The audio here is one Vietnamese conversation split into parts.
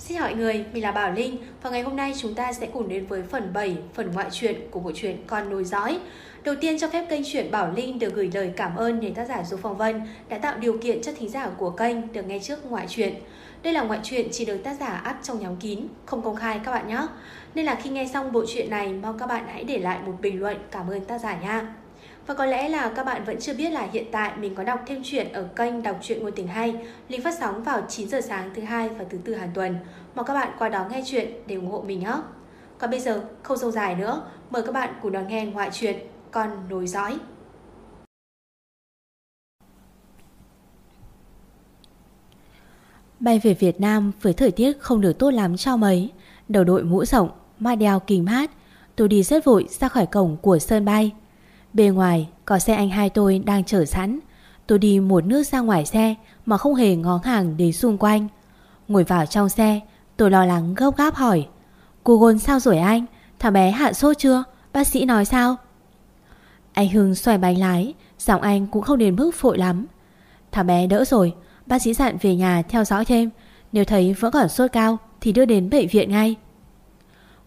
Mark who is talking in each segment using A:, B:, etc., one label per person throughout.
A: Xin hỏi người, mình là Bảo Linh và ngày hôm nay chúng ta sẽ cùng đến với phần 7, phần ngoại truyện của bộ truyện Con nối dõi. Đầu tiên cho phép kênh truyện Bảo Linh được gửi lời cảm ơn đến tác giả Du Phong Vân đã tạo điều kiện cho thính giả của kênh được nghe trước ngoại truyện. Đây là ngoại truyện chỉ được tác giả up trong nhóm kín, không công khai các bạn nhé. Nên là khi nghe xong bộ truyện này, mong các bạn hãy để lại một bình luận cảm ơn tác giả nha. Và có lẽ là các bạn vẫn chưa biết là hiện tại mình có đọc thêm chuyện ở kênh đọc truyện ngôn tình hay, lịch phát sóng vào 9 giờ sáng thứ hai và thứ tư hàng tuần. Mong các bạn qua đó nghe chuyện để ủng hộ mình nhé. Còn bây giờ không dâu dài nữa, mời các bạn cùng đón nghe ngoại truyện Con nối dõi.
B: Bay về Việt Nam với thời tiết không được tốt lắm cho mấy, đầu đội mũ rộng, mai đeo kính mát, tôi đi rất vội ra khỏi cổng của sân bay bề ngoài có xe anh hai tôi đang chở sẵn. Tôi đi một nước ra ngoài xe Mà không hề ngó hàng đến xung quanh. Ngồi vào trong xe, Tôi lo lắng gấp gáp hỏi, Cô gôn sao rồi anh? Thằng bé hạ sốt chưa? Bác sĩ nói sao? Anh Hưng xoay bánh lái, Giọng anh cũng không đến mức phội lắm. Thằng bé đỡ rồi, Bác sĩ dặn về nhà theo dõi thêm. Nếu thấy vẫn còn sốt cao Thì đưa đến bệnh viện ngay.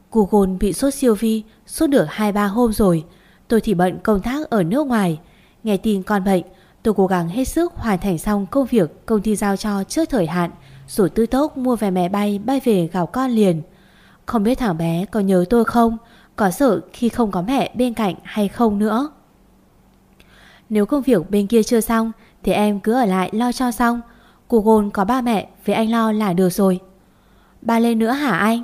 B: Cô gôn bị sốt siêu vi Sốt được 2-3 hôm rồi Tôi thì bận công tác ở nước ngoài. Nghe tin con bệnh, Tôi cố gắng hết sức hoàn thành xong công việc công ty giao cho trước thời hạn, Rồi tư tốc mua vé máy bay bay về gặp con liền. Không biết thằng bé có nhớ tôi không? Có sợ khi không có mẹ bên cạnh hay không nữa? Nếu công việc bên kia chưa xong, Thì em cứ ở lại lo cho xong. Cô gôn có ba mẹ, với anh lo là được rồi. Ba lên nữa hả anh?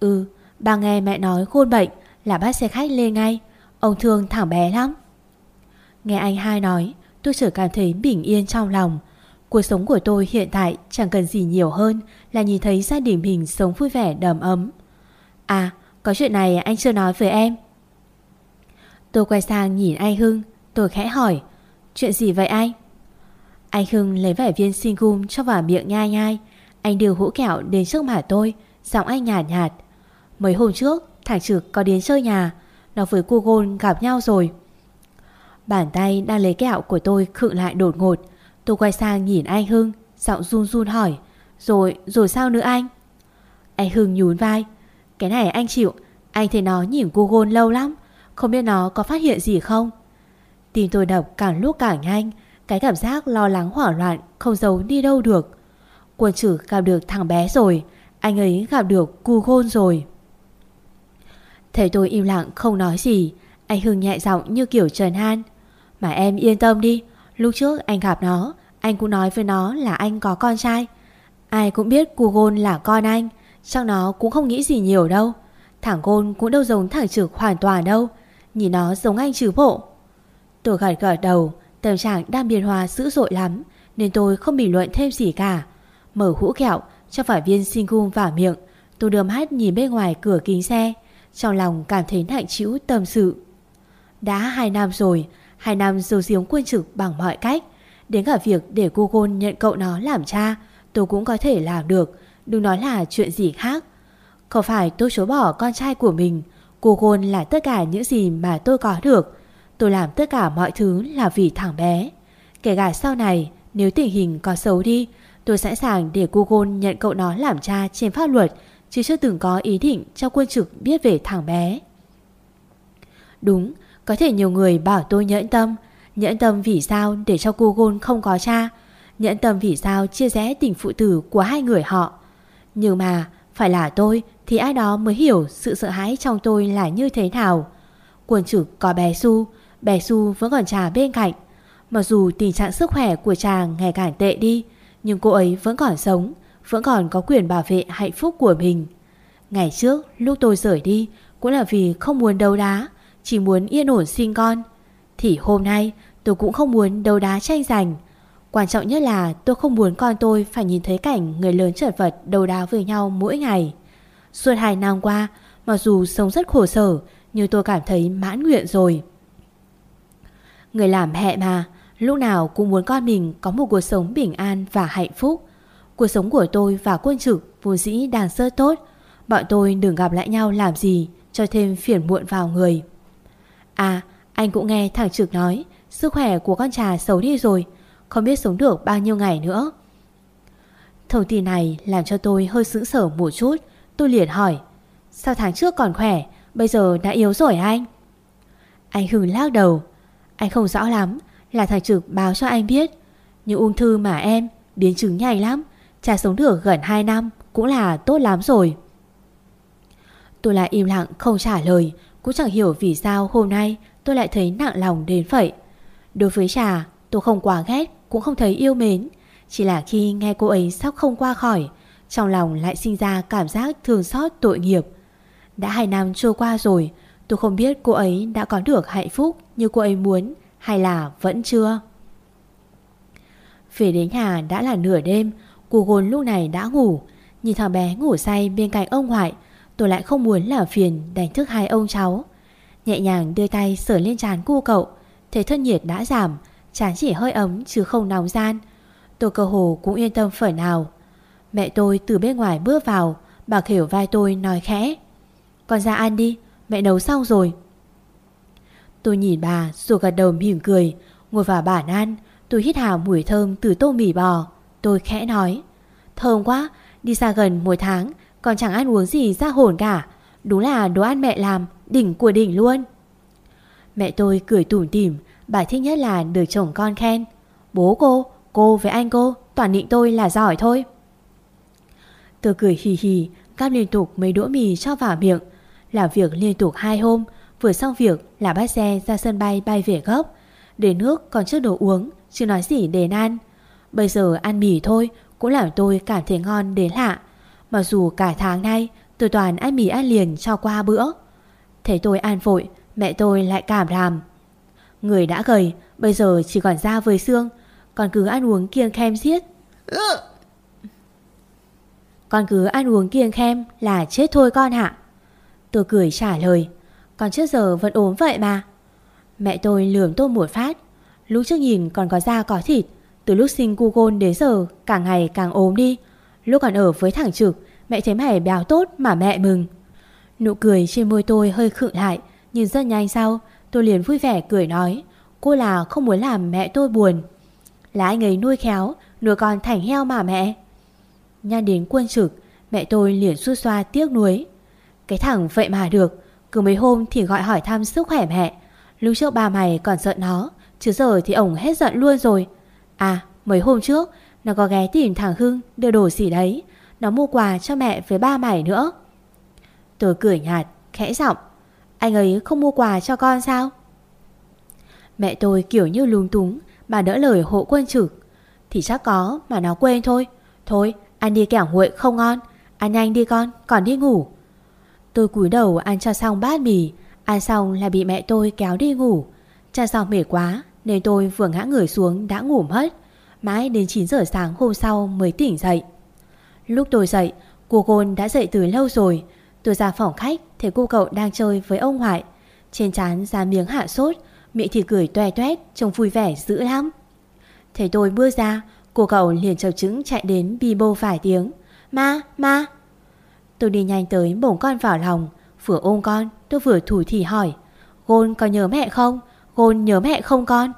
B: Ừ Ba nghe mẹ nói khôn bệnh Là bắt xe khách lên ngay. Ông thương thằng bé lắm. Nghe anh hai nói, Tôi trở cảm thấy bình yên trong lòng. Cuộc sống của tôi hiện tại chẳng cần gì nhiều hơn Là nhìn thấy gia đình mình sống vui vẻ đầm ấm. À có chuyện này anh chưa nói với em. Tôi quay sang nhìn anh Hưng, Tôi khẽ hỏi, Chuyện gì vậy anh? Anh Hưng lấy vẻ viên xin gum cho vào miệng nhai nhai. Anh đưa hũ kẹo đến trước mặt tôi, Giọng anh nhạt nhạt, Mấy hôm trước, thằng Trực có đến chơi nhà nó với cô Gôn gặp nhau rồi. Bàn tay đang lấy kẹo của tôi khựng lại đột ngột. Tôi quay sang nhìn anh Hưng Giọng run run hỏi Rồi, rồi sao nữa anh? Anh Hưng nhún vai Cái này anh chịu Anh thấy nó nhìn cô Gôn lâu lắm Không biết nó có phát hiện gì không? Tim tôi đập càng lúc càng nhanh Cái cảm giác lo lắng hoảng loạn Không giấu đi đâu được. Quân trừ gặp được thằng bé rồi Anh ấy gặp được cu Gôn rồi. Thấy tôi im lặng, không nói gì. Anh Hưng nhẹ giọng như kiểu trần han. Mà em yên tâm đi, Lúc trước anh gặp nó, Anh cũng nói với nó là anh có con trai. Ai cũng biết cu gôn là con anh, Chắc nó cũng không nghĩ gì nhiều đâu. Thằng gôn cũng đâu giống thằng trực hoàn toàn đâu, Nhìn nó giống anh trừ bộ. Tôi gật gật đầu, Tâm trạng đang biến hòa dữ dội lắm, Nên tôi không bình luận thêm gì cả. Mở hũ kẹo, cho phải viên sinh gum vào miệng, Tôi đưa mắt nhìn bên ngoài cửa kính xe trong lòng cảm thấy hạnh chịu tâm sự. Đã hai năm rồi, Hai năm giấu giếng quân trực bằng mọi cách. Đến cả việc để Google nhận cậu nó làm cha, Tôi cũng có thể làm được, Đừng nói là chuyện gì khác. Không phải tôi chối bỏ con trai của mình Google là tất cả những gì mà tôi có được? Tôi làm tất cả mọi thứ là vì thằng bé. Kể cả sau này, Nếu tình hình có xấu đi, Tôi sẵn sàng để Google nhận cậu nó làm cha trên pháp luật Chứ chưa từng có ý định cho quân trực biết về thằng bé. Đúng, Có thể nhiều người bảo tôi nhẫn tâm Nhẫn tâm vì sao để cho cô Gôn không có cha, Nhẫn tâm vì sao chia rẽ tình phụ tử của hai người họ. Nhưng mà, Phải là tôi Thì ai đó mới hiểu sự sợ hãi trong tôi là như thế nào. Quân trực có bé Su Bé Su vẫn còn trà bên cạnh. Mặc dù tình trạng sức khỏe của chàng ngày càng tệ đi, Nhưng cô ấy vẫn còn sống vẫn còn có quyền bảo vệ hạnh phúc của mình. Ngày trước lúc tôi rời đi cũng là vì không muốn đấu đá, chỉ muốn yên ổn sinh con. Thì hôm nay tôi cũng không muốn đấu đá tranh giành. Quan trọng nhất là tôi không muốn con tôi phải nhìn thấy cảnh người lớn chật vật đấu đá với nhau mỗi ngày. Suốt hai năm qua, mặc dù sống rất khổ sở, nhưng tôi cảm thấy mãn nguyện rồi. Người làm mẹ mà, lúc nào cũng muốn con mình có một cuộc sống bình an và hạnh phúc. Cuộc sống của tôi và quân trực vốn dĩ đàn sơ tốt. Bọn tôi đừng gặp lại nhau làm gì, Cho thêm phiền muộn vào người. À anh cũng nghe thằng trực nói, Sức khỏe của con trà xấu đi rồi, Không biết sống được bao nhiêu ngày nữa. Thông tin này làm cho tôi hơi sững sờ một chút, Tôi liền hỏi, Sao tháng trước còn khỏe, Bây giờ đã yếu rồi anh? Anh Hưng lắc đầu, Anh không rõ lắm, Là thằng Trực báo cho anh biết. Nhưng ung thư mà em Biến chứng nhanh lắm Cha sống được gần 2 năm Cũng là tốt lắm rồi. Tôi lại im lặng không trả lời, Cũng chẳng hiểu vì sao hôm nay Tôi lại thấy nặng lòng đến vậy. Đối với trà, tôi không quá ghét, Cũng không thấy yêu mến. Chỉ là khi nghe cô ấy sắp không qua khỏi, Trong lòng lại sinh ra cảm giác thương xót tội nghiệp. Đã hai năm trôi qua rồi, Tôi không biết cô ấy đã có được hạnh phúc Như cô ấy muốn Hay là vẫn chưa. Về đến nhà đã là nửa đêm Cô gôn lúc này đã ngủ. Nhìn thằng bé ngủ say bên cạnh ông ngoại Tôi lại không muốn làm phiền đánh thức hai ông cháu. Nhẹ nhàng đưa tay sờ lên trán cu cậu Thấy thân nhiệt đã giảm Chán chỉ hơi ấm chứ không nóng gian. Tôi cơ hồ cũng yên tâm phần nào. Mẹ tôi từ bên ngoài bước vào, Bà khỉu vai tôi nói khẽ. Con ra ăn đi, Mẹ nấu xong rồi. Tôi nhìn bà rồi gật đầu mỉm cười. Ngồi vào bàn ăn, Tôi hít hà mùi thơm từ tô mì bò. Tôi khẽ nói. Thơm quá Đi xa gần một tháng Còn chẳng ăn uống gì ra hồn cả. Đúng là đồ ăn mẹ làm Đỉnh của đỉnh luôn. Mẹ tôi cười tủm tỉm Bà thích nhất là được chồng con khen. Bố cô, cô với anh cô Toàn định tôi là giỏi thôi. Tôi cười hì hì Cắp liên tục mấy đũa mì cho vào miệng. Làm việc liên tục hai hôm Vừa xong việc là bắt xe ra sân bay bay về gốc. Để nước còn chưa đồ uống Chứ nói gì đến ăn. Bây giờ ăn mì thôi, Cũng làm tôi cảm thấy ngon đến lạ. Mặc dù cả tháng nay tôi toàn ăn mì ăn liền cho qua bữa. Thấy tôi ăn vội, Mẹ tôi lại cảm làm. Người đã gầy, Bây giờ chỉ còn da với xương, Còn cứ ăn uống kiêng khem giết. Con cứ ăn uống kiêng khem Là chết thôi con hạ Tôi cười trả lời, Còn trước giờ vẫn ốm vậy mà. Mẹ tôi lườm tôi một phát, Lúc trước nhìn còn có da có thịt từ lúc sinh cu gôn đến giờ Càng ngày càng ốm đi. Lúc còn ở với thằng trực, Mẹ thấy mày béo tốt mà mẹ mừng. Nụ cười trên môi tôi hơi khựng lại, Nhưng rất nhanh sau, Tôi liền vui vẻ cười nói, Cô là không muốn làm mẹ tôi buồn. Là anh ấy nuôi khéo, Nuôi con thành heo mà mẹ. Nhan đến quân trực, Mẹ tôi liền suốt xoa tiếc nuối. Cái thằng vậy mà được, Cứ mấy hôm thì gọi hỏi thăm sức khỏe mẹ. Lúc trước ba mày còn giận nó, Chứ giờ thì ổng hết giận luôn rồi. À mấy hôm trước, Nó có ghé tìm thằng Hưng đưa đồ gì đấy. Nó mua quà cho mẹ với ba mày nữa. Tôi cười nhạt, Khẽ giọng. Anh ấy không mua quà cho con sao? Mẹ tôi kiểu như lung túng Bà đỡ lời hộ quân trực. Thì chắc có mà nó quên thôi. Thôi ăn đi kẻo nguội không ngon. Ăn nhanh đi con, còn đi ngủ. Tôi cúi đầu ăn cho xong bát mì. Ăn xong là bị mẹ tôi kéo đi ngủ. Cha xong mệt quá nên tôi vừa ngã người xuống đã ngủ mất. Mãi đến 9 giờ sáng hôm sau mới tỉnh dậy. Lúc tôi dậy Cô Gôn đã dậy từ lâu rồi. Tôi ra phòng khách Thấy cô cậu đang chơi với ông ngoại. Trên trán ra miếng hạ sốt Miệng thì cười toe toét Trông vui vẻ dữ lắm. Thấy tôi bước ra Cô cậu liền chập trứng chạy đến bi bô vài tiếng. Ma, ma! Tôi đi nhanh tới bổng con vào lòng Vừa ôm con tôi vừa thủ thì hỏi. Gôn có nhớ mẹ không? Gôn nhớ mẹ không con?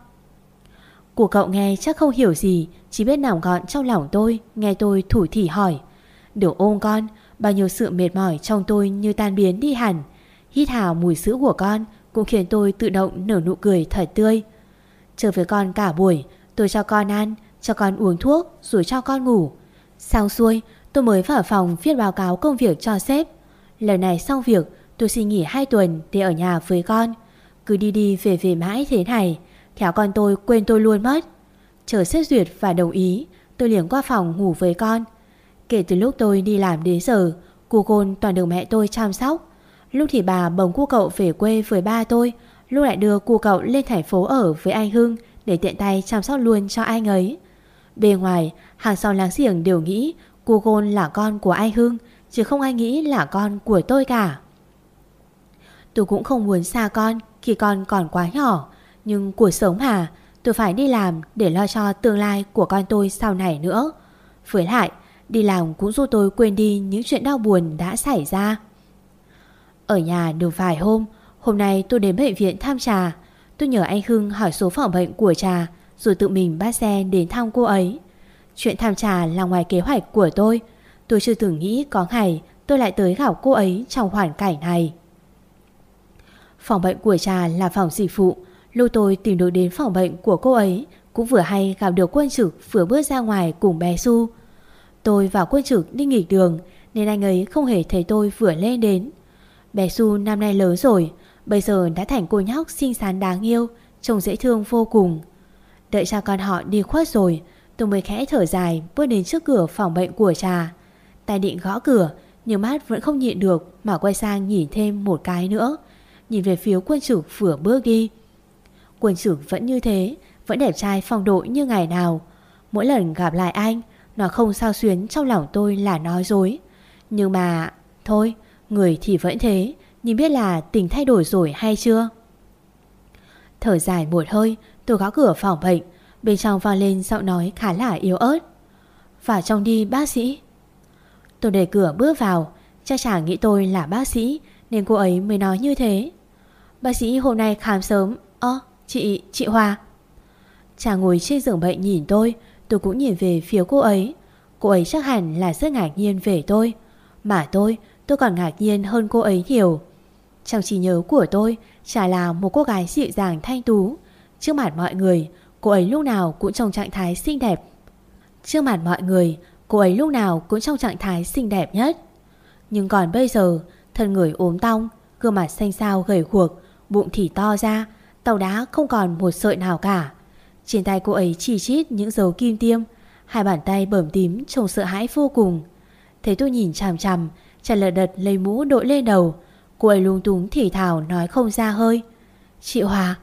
B: Của cậu nghe chắc không hiểu gì, Chỉ biết nằm gọn trong lòng tôi, Nghe tôi thủ thì hỏi. Được ôm con, Bao nhiêu sự mệt mỏi trong tôi như tan biến đi hẳn. Hít hào mùi sữa của con Cũng khiến tôi tự động nở nụ cười thật tươi. Chờ với con cả buổi, Tôi cho con ăn, Cho con uống thuốc, Rồi cho con ngủ. Xong xuôi, tôi mới vào phòng viết báo cáo công việc cho sếp. Lần này xong việc, Tôi xin nghỉ 2 tuần để ở nhà với con. Cứ đi đi về về mãi thế này. Khéo con tôi quên tôi luôn mất. Chờ xét duyệt và đồng ý, Tôi liền qua phòng ngủ với con. Kể từ lúc tôi đi làm đến giờ, Cô Côn toàn được mẹ tôi chăm sóc. Lúc thì bà bồng cu cậu về quê với ba tôi, Lúc lại đưa cu cậu lên thành phố ở với anh Hưng Để tiện tay chăm sóc luôn cho anh ấy. Bên ngoài, Hàng xóm láng giềng đều nghĩ Cô Côn là con của anh Hưng, Chứ không ai nghĩ là con của tôi cả. Tôi cũng không muốn xa con khi con còn quá nhỏ. Nhưng cuộc sống mà Tôi phải đi làm để lo cho tương lai của con tôi sau này nữa. Với lại, Đi làm cũng giúp tôi quên đi những chuyện đau buồn đã xảy ra. Ở nhà được vài hôm Hôm nay tôi đến bệnh viện thăm trà Tôi nhờ anh Hưng hỏi số phòng bệnh của trà Rồi tự mình bắt xe đến thăm cô ấy. Chuyện thăm trà là ngoài kế hoạch của tôi. Tôi chưa từng nghĩ có ngày tôi lại tới gặp cô ấy trong hoàn cảnh này. Phòng bệnh của trà là phòng dịch vụ Lúc tôi tìm được đến phòng bệnh của cô ấy, Cũng vừa hay gặp được quân trực vừa bước ra ngoài cùng bé Su Tôi và quân trực đi nghỉ đường, Nên anh ấy không hề thấy tôi vừa lên đến. Bé Su năm nay lớn rồi, Bây giờ đã thành cô nhóc xinh xắn đáng yêu, Trông dễ thương vô cùng. Đợi cha con họ đi khuất rồi, Tôi mới khẽ thở dài bước đến trước cửa phòng bệnh của trà Tay định gõ cửa, Nhưng mắt vẫn không nhịn được Mà quay sang nhìn thêm một cái nữa. Nhìn về phía quân trực vừa bước đi Quân trực vẫn như thế, Vẫn đẹp trai phong độ như ngày nào. Mỗi lần gặp lại anh, Nó không sao xuyến trong lòng tôi là nói dối. Nhưng mà, Thôi, người thì vẫn thế, Nhưng biết là tình thay đổi rồi hay chưa? Thở dài một hơi, Tôi gõ cửa phòng bệnh, Bên trong vang lên giọng nói khá là yếu ớt. Vào trong đi, bác sĩ. Tôi đẩy cửa bước vào, cha chàng nghĩ tôi là bác sĩ nên cô ấy mới nói như thế. Bác sĩ hôm nay khám sớm. Ơ chị, chị Hòa Chàng ngồi trên giường bệnh nhìn tôi Tôi cũng nhìn về phía cô ấy. Cô ấy chắc hẳn là rất ngạc nhiên về tôi. Mà tôi, tôi còn ngạc nhiên hơn cô ấy nhiều. Trong trí nhớ của tôi Chả là một cô gái dịu dàng thanh tú. Trước mặt mọi người Cô ấy lúc nào cũng trong trạng thái xinh đẹp. Trước mặt mọi người Cô ấy lúc nào cũng trong trạng thái xinh đẹp nhất. Nhưng còn bây giờ Thân người ốm tong Gương mặt xanh xao gầy guộc Bụng thì to ra Tàu đá không còn một sợi nào cả. Trên tay cô ấy chỉ chít những dấu kim tiêm Hai bàn tay bầm tím trông sợ hãi vô cùng. Thấy tôi nhìn chằm chằm Chả lờ đật lấy mũ đội lên đầu Cô ấy lung túng thì thào nói không ra hơi. Chị Hòa.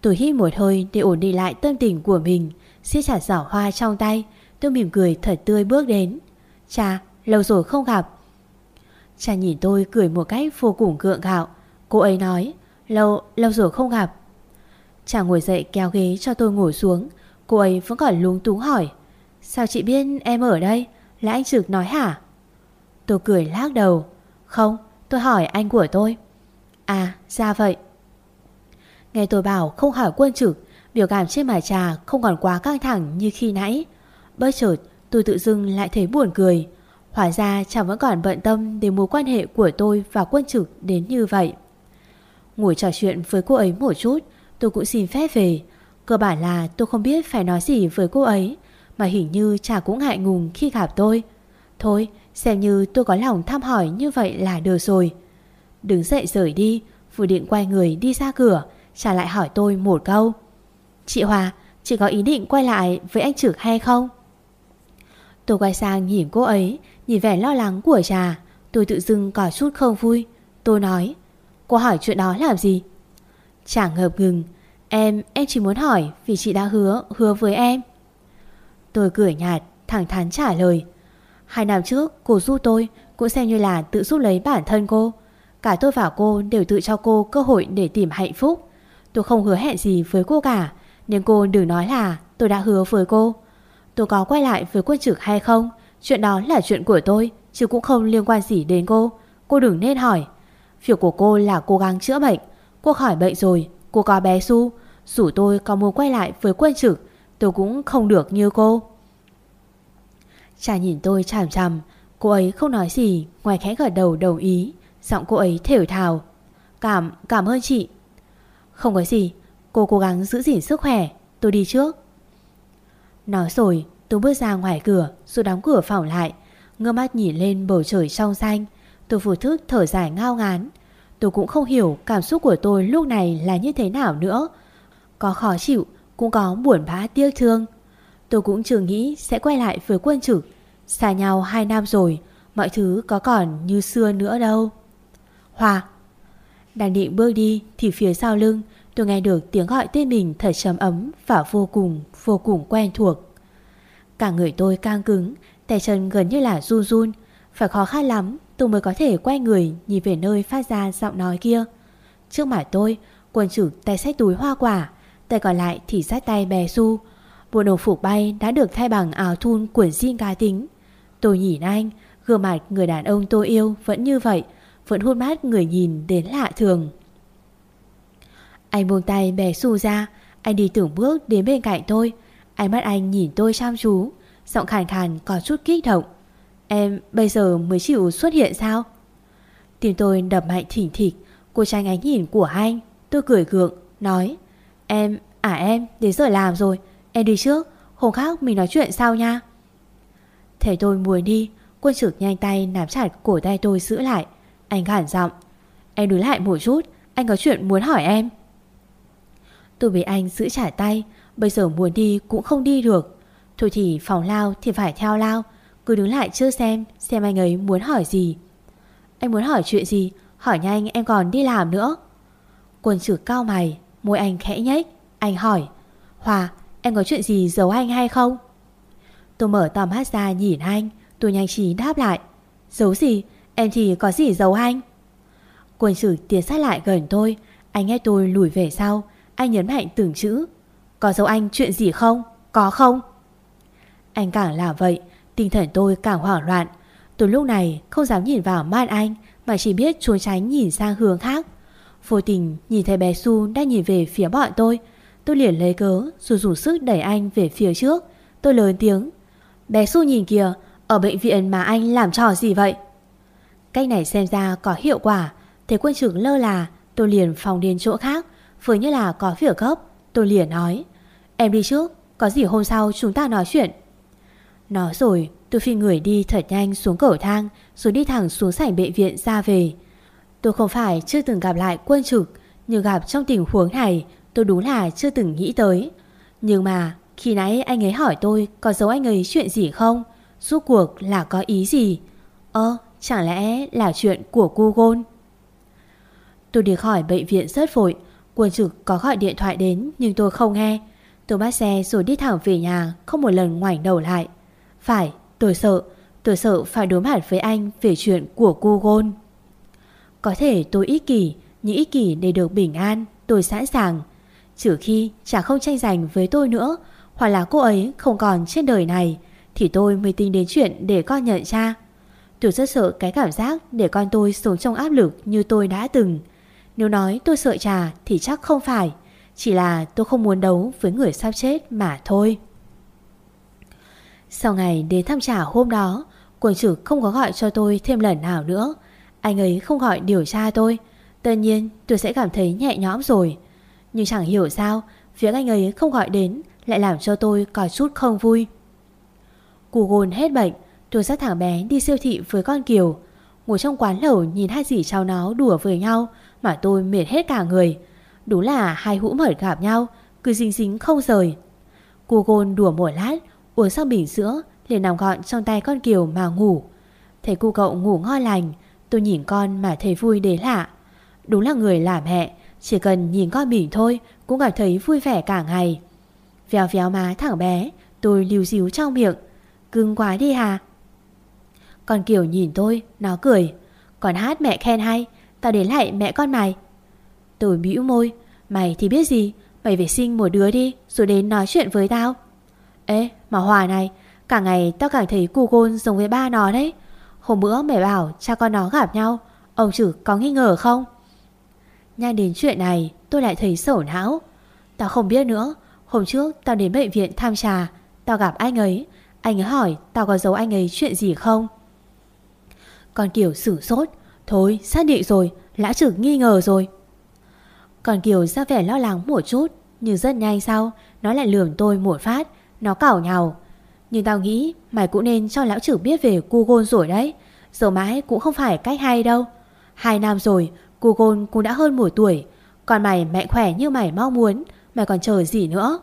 B: Tôi hít một hơi để ổn định lại tâm tình của mình siết chặt giỏ hoa trong tay Tôi mỉm cười thật tươi bước đến. Cha, lâu rồi không gặp Cha nhìn tôi cười một cách vô cùng gượng gạo. Cô ấy nói Lâu, lâu rồi không gặp. Cha ngồi dậy kéo ghế cho tôi ngồi xuống. Cô ấy vẫn còn lúng túng hỏi Sao chị biết em ở đây? Là anh Trực nói hả? Tôi cười lắc đầu Không, tôi hỏi anh của tôi. À, ra vậy. Nghe tôi bảo không hỏi quân trực Biểu cảm trên mặt trà không còn quá căng thẳng như khi nãy. Bất chợt tôi tự dưng lại thấy buồn cười. Hóa ra chàng vẫn còn bận tâm Đến mối quan hệ của tôi và quân trực đến như vậy. Ngồi trò chuyện với cô ấy một chút, Tôi cũng xin phép về. Cơ bản là tôi không biết phải nói gì với cô ấy, Mà hình như chàng cũng ngại ngùng khi gặp tôi. Thôi, xem như tôi có lòng thăm hỏi như vậy là được rồi. Đứng dậy rời đi, Vừa định quay người đi ra cửa, chàng lại hỏi tôi một câu. Chị Hòa, Chị có ý định quay lại với anh Trực hay không? Tôi quay sang nhìn cô ấy Nhìn vẻ lo lắng của trà Tôi tự dưng có chút không vui. Tôi nói Cô hỏi chuyện đó làm gì? Chàng ngập ngừng Em, em chỉ muốn hỏi vì chị đã hứa, hứa với em. Tôi cười nhạt, thẳng thắn trả lời Hai năm trước cô giúp tôi Cũng xem như là tự giúp lấy bản thân cô. Cả tôi và cô đều tự cho cô cơ hội để tìm hạnh phúc. Tôi không hứa hẹn gì với cô cả Nên cô đừng nói là tôi đã hứa với cô. Tôi có quay lại với quân trực hay không? Chuyện đó là chuyện của tôi Chứ cũng không liên quan gì đến cô. Cô đừng nên hỏi. Việc của cô là cố gắng chữa bệnh. Cô khỏi bệnh rồi Cô có bé Su. Dù tôi có muốn quay lại với quân trực Tôi cũng không được như cô. Cha nhìn tôi chằm chằm. Cô ấy không nói gì Ngoài khẽ gật đầu đồng ý. Giọng cô ấy thều thào. Cảm, cảm ơn chị. Không có gì Cô cố gắng giữ gìn sức khỏe. Tôi đi trước. Nói rồi tôi bước ra ngoài cửa, Rồi đóng cửa phòng lại. Ngơ mắt nhìn lên bầu trời trong xanh. Tôi phủ thức thở dài ngao ngán. Tôi cũng không hiểu cảm xúc của tôi lúc này là như thế nào nữa. Có khó chịu, Cũng có buồn bã tiếc thương. Tôi cũng chưa nghĩ sẽ quay lại với quân trực Xa nhau 2 năm rồi, Mọi thứ có còn như xưa nữa đâu. Hòa, Đang định bước đi Thì phía sau lưng, Tôi nghe được tiếng gọi tên mình thật trầm ấm Và vô cùng vô cùng quen thuộc. Cả người tôi căng cứng, Tay chân gần như là run run. Phải khó khăn lắm, tôi mới có thể quay người Nhìn về nơi phát ra giọng nói kia. Trước mặt tôi, Quân chủ tay xách túi hoa quả, Tay còn lại thì sát tay bè su. Bộ đồ phục bay đã được thay bằng áo thun quần jean cá tính. Tôi nhìn anh, Gương mặt người đàn ông tôi yêu vẫn như vậy, Vẫn hôn mát người nhìn đến lạ thường. Anh buông tay bè su ra, Anh đi từng bước đến bên cạnh tôi Ánh mắt anh nhìn tôi chăm chú, Giọng khàn khàn có chút kích động. Em bây giờ mới chịu xuất hiện sao? Tim tôi đập mạnh thỉnh thịch, Cô tranh ánh nhìn của anh, Tôi cười gượng, Nói, Em À em, Đến giờ làm rồi, Em đi trước, Hôm khác mình nói chuyện sau nha. Thế tôi muốn đi, Quân trực nhanh tay nắm chặt cổ tay tôi giữ lại. Anh gản giọng, Em đứng lại một chút, Anh có chuyện muốn hỏi em. Tôi bị anh giữ trả tay Bây giờ muốn đi cũng không đi được. Thôi thì phòng lao thì phải theo lao. Cứ đứng lại chưa xem Xem anh ấy muốn hỏi gì. Anh muốn hỏi chuyện gì? Hỏi nhanh, em còn đi làm nữa. Quân trực cao mày, Môi anh khẽ nhếch. Anh hỏi, Hòa, em có chuyện gì giấu anh hay không? Tôi mở tầm mắt ra nhìn anh, Tôi nhanh trí đáp lại, Giấu gì? Em thì có gì giấu anh? Quân sử tiến sát lại gần tôi. Anh nghe tôi lùi về sau, Anh nhấn mạnh từng chữ có giấu anh chuyện gì không? Có không? Anh càng là vậy, Tinh thần tôi càng hoảng loạn. Tôi lúc này, không dám nhìn vào mắt anh, Mà chỉ biết trốn tránh nhìn sang hướng khác. Vô tình nhìn thấy bé Su đang nhìn về phía bọn tôi. Tôi liền lấy cớ Rồi dùng sức đẩy anh về phía trước. Tôi lớn tiếng, Bé Su nhìn kìa, Ở bệnh viện mà anh làm trò gì vậy? Cách này xem ra có hiệu quả. Thấy quân trưởng lơ là, Tôi liền phòng đến chỗ khác, Vừa như là có việc gấp. Tôi liền nói, Em đi trước, Có gì hôm sau chúng ta nói chuyện. Nói rồi, tôi phi người đi thật nhanh xuống cầu thang, Rồi đi thẳng xuống sảnh bệnh viện ra về. Tôi không phải chưa từng gặp lại quân trực, Nhưng gặp trong tình huống này, Tôi đúng là chưa từng nghĩ tới. Nhưng mà khi nãy anh ấy hỏi tôi Có giấu anh ấy chuyện gì không, Rốt cuộc là có ý gì? Ơ, chẳng lẽ là chuyện của Google? Tôi đi khỏi bệnh viện rất vội Quân trực có gọi điện thoại đến, Nhưng tôi không nghe. Tôi bắt xe rồi đi thẳng về nhà, Không một lần ngoảnh đầu lại. Phải, tôi sợ Tôi sợ phải đối mặt với anh Về chuyện của Google Có thể tôi ích kỷ, Nhưng ích kỷ để được bình an, Tôi sẵn sàng. Trừ khi chả không tranh giành với tôi nữa, Hoặc là cô ấy không còn trên đời này, Thì tôi mới tính đến chuyện để con nhận cha. Tôi rất sợ cái cảm giác Để con tôi sống trong áp lực như tôi đã từng. Nếu nói tôi sợ trà Thì chắc không phải, Chỉ là tôi không muốn đấu với người sắp chết mà thôi. Sau ngày đến thăm trả hôm đó Quân trực không có gọi cho tôi thêm lần nào nữa. Anh ấy không gọi điều tra tôi. Tất nhiên, tôi sẽ cảm thấy nhẹ nhõm rồi. Nhưng chẳng hiểu sao, Việc anh ấy không gọi đến Lại làm cho tôi có chút không vui. Google hết bệnh, Tôi dắt thằng bé đi siêu thị với con Kiều. Ngồi trong quán lẩu nhìn hai dì cháu nó đùa với nhau mà tôi mệt hết cả người. Đúng là hai hũ mởi gặp nhau, Cứ dính dính không rời. Cô gôn đùa một lát, Uống xong bình sữa, liền nằm gọn trong tay con Kiều mà ngủ. Thấy cô cậu ngủ ngon lành, Tôi nhìn con mà thấy vui đến lạ. Đúng là người là mẹ chỉ cần nhìn con mình thôi Cũng cảm thấy vui vẻ cả ngày. Véo véo má thẳng bé, Tôi lưu díu trong miệng. Cưng quá đi hà. Con Kiều nhìn tôi, Nó cười. Còn hát mẹ khen hay Tao đến lại mẹ con mày. Tôi bĩu môi, Mày thì biết gì, Mày phải sinh một đứa đi, Rồi đến nói chuyện với tao. Ê, mà Hòa này, Cả ngày tao cảm thấy cu gôn giống với ba nó đấy. Hôm bữa mẹ bảo cha con nó gặp nhau, Ông chử có nghi ngờ không? Nhanh đến chuyện này, tôi lại thấy sổ não. Tao không biết nữa, Hôm trước tao đến bệnh viện thăm trà Tao gặp anh ấy. Anh ấy hỏi tao có giấu anh ấy chuyện gì không? Còn kiểu xử sốt Thôi, xác định rồi, Lã trưởng nghi ngờ rồi. Còn Kiều ra vẻ lo lắng một chút, Nhưng rất nhanh sau, Nó lại lườm tôi một phát, Nó cảo nhào. Nhưng tao nghĩ, mày cũng nên cho lão trưởng biết về Google rồi đấy, Giờ mãi cũng không phải cách hay đâu. Hai năm rồi Google cũng đã hơn một tuổi, Còn mày mẹ khỏe như mày mong muốn, Mày còn chờ gì nữa?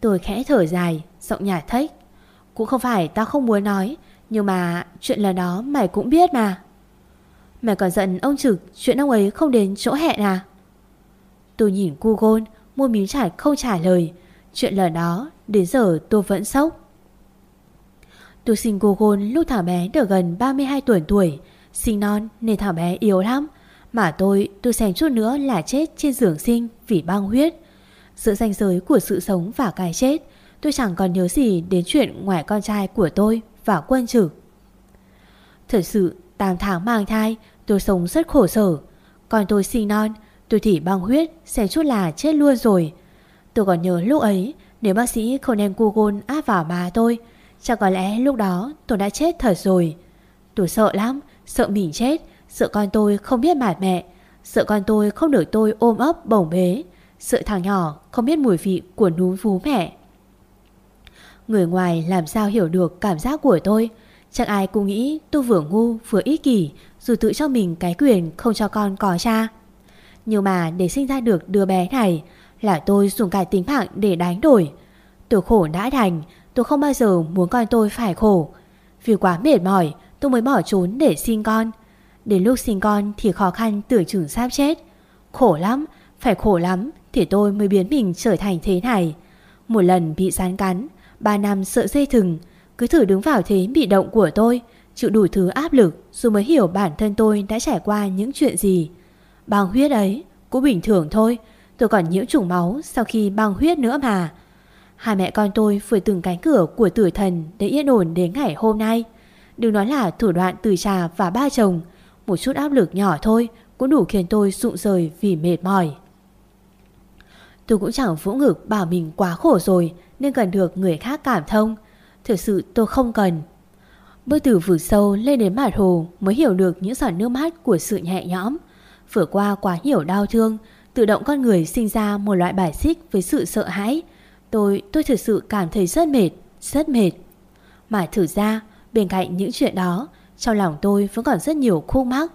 B: Tôi khẽ thở dài, Giọng nhả thách. Cũng không phải tao không muốn nói, Nhưng mà chuyện lần đó mày cũng biết mà. Mày còn giận ông trực Chuyện ông ấy không đến chỗ hẹn à? Tôi nhìn Google Mua miếng chải không trả lời. Chuyện lần đó đến giờ tôi vẫn sốc. Tôi sinh cô gôn lúc thảo bé được gần 32 tuổi tuổi. Sinh non nên thảo bé yếu lắm. Mà tôi, tôi xem chút nữa là chết trên giường sinh vì băng huyết. Giữa ranh giới của sự sống và cái chết, tôi chẳng còn nhớ gì đến chuyện ngoài con trai của tôi và quân trực. Thật sự, 8 tháng mang thai, tôi sống rất khổ sở. Còn tôi sinh non, tôi thì băng huyết, xem chút là chết luôn rồi. Tôi còn nhớ lúc ấy, nếu bác sĩ không đem Google áp vào má tôi, Chắc có lẽ lúc đó tôi đã chết thật rồi Tôi sợ lắm Sợ mình chết Sợ con tôi không biết mặt mẹ Sợ con tôi không được tôi ôm ấp bổng bế Sợ thằng nhỏ không biết mùi vị của núm vú mẹ Người ngoài làm sao hiểu được cảm giác của tôi Chẳng ai cũng nghĩ tôi vừa ngu vừa ích kỷ, Dù tự cho mình cái quyền không cho con có cha. Nhưng mà để sinh ra được đứa bé này Là tôi dùng cả tính mạng để đánh đổi. Tôi khổ đã thành, Tôi không bao giờ muốn con tôi phải khổ. Vì quá mệt mỏi, Tôi mới bỏ trốn để sinh con. Đến lúc sinh con thì khó khăn tưởng chừng sắp chết. Khổ lắm, Phải khổ lắm Thì tôi mới biến mình trở thành thế này. Một lần bị rán cắn, Ba năm sợ dây thừng cứ thử đứng vào thế bị động của tôi, Chịu đủ thứ áp lực Rồi mới hiểu bản thân tôi đã trải qua những chuyện gì. Băng huyết ấy, Cũng bình thường thôi, Tôi còn nhiễm trùng máu sau khi băng huyết nữa mà. Hai mẹ con tôi vừa từng cánh cửa của tử thần Để yên ổn đến ngày hôm nay. Đừng nói là thủ đoạn từ trà và ba chồng, Một chút áp lực nhỏ thôi Cũng đủ khiến tôi sụng rời vì mệt mỏi. Tôi cũng chẳng vỗ ngực bảo mình quá khổ rồi Nên cần được người khác cảm thông. Thực sự tôi không cần. Bước từ vực sâu lên đến mặt hồ Mới hiểu được những giọt nước mắt của sự nhẹ nhõm. Vừa qua quá nhiều đau thương Tự động con người sinh ra một loại bài xích với sự sợ hãi. Tôi, tôi thực sự cảm thấy rất mệt, rất mệt. Mà thử ra Bên cạnh những chuyện đó Trong lòng tôi vẫn còn rất nhiều khúc mắc.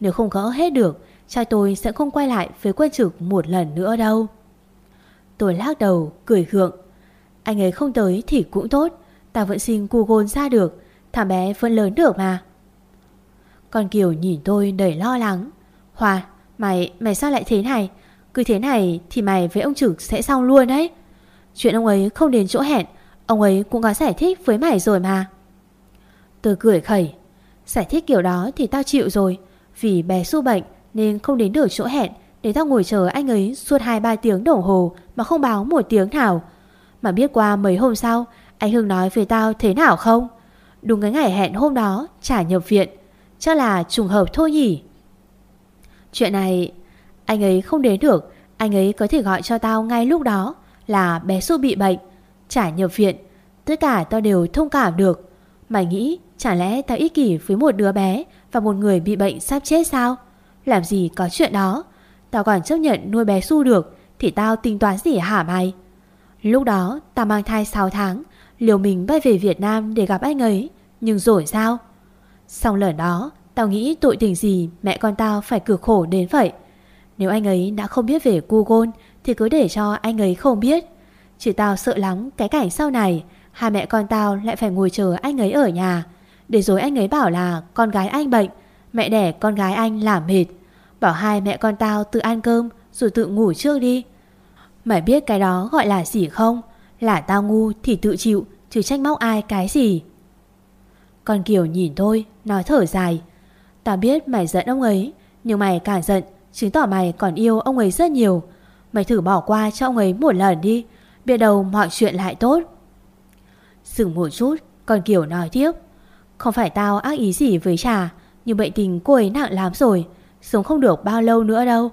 B: Nếu không gỡ hết được trai tôi sẽ không quay lại với quân trực một lần nữa đâu. Tôi lắc đầu cười gượng. Anh ấy không tới thì cũng tốt. Ta vẫn xin cu gôn ra được. Thằng bé vẫn lớn được mà. Con Kiều nhìn tôi đầy lo lắng. Hòa Mày mày sao lại thế này? Cứ thế này thì mày với ông trực sẽ xong luôn đấy. Chuyện ông ấy không đến chỗ hẹn, Ông ấy cũng có giải thích với mày rồi mà. Tôi cười khẩy. Giải thích kiểu đó thì tao chịu rồi. Vì bé su bệnh nên không đến được chỗ hẹn Để tao ngồi chờ anh ấy suốt 2-3 tiếng đồng hồ Mà không báo một tiếng nào. Mà biết qua mấy hôm sau anh Hưng nói về tao thế nào không? Đúng cái ngày hẹn hôm đó, trả nhập viện. Chắc là trùng hợp thôi nhỉ? Chuyện này, Anh ấy không đến được. Anh ấy có thể gọi cho tao ngay lúc đó Là bé su bị bệnh, trả nhập viện. Tất cả tao đều thông cảm được. Mày nghĩ Chả lẽ tao ích kỷ với một đứa bé Và một người bị bệnh sắp chết sao? Làm gì có chuyện đó? Tao còn chấp nhận nuôi bé su được, Thì tao tính toán gì hả mày? Lúc đó tao mang thai 6 tháng Liều mình bay về Việt Nam để gặp anh ấy. Nhưng rồi sao? Xong lần đó, Tao nghĩ tội tình gì mẹ con tao phải cực khổ đến vậy. Nếu anh ấy đã không biết về Google Thì cứ để cho anh ấy không biết. Chỉ tao sợ lắm cái cảnh sau này, Hai mẹ con tao lại phải ngồi chờ anh ấy ở nhà. Để rồi anh ấy bảo là con gái anh bệnh, Mẹ đẻ con gái anh làm mệt. Bảo hai mẹ con tao tự ăn cơm, Rồi tự ngủ trước đi. Mày biết cái đó gọi là gì không? Là tao ngu thì tự chịu Chứ trách móc ai cái gì. Con Kiều nhìn thôi, Nói thở dài. Tao biết mày giận ông ấy Nhưng mày càng giận Chứng tỏ mày còn yêu ông ấy rất nhiều. Mày thử bỏ qua cho ông ấy một lần đi Biết đâu mọi chuyện lại tốt. Dừng một chút Con Kiều nói tiếp. Không phải tao ác ý gì với Trà Nhưng bệnh tình cô ấy nặng lắm rồi Sống không được bao lâu nữa đâu.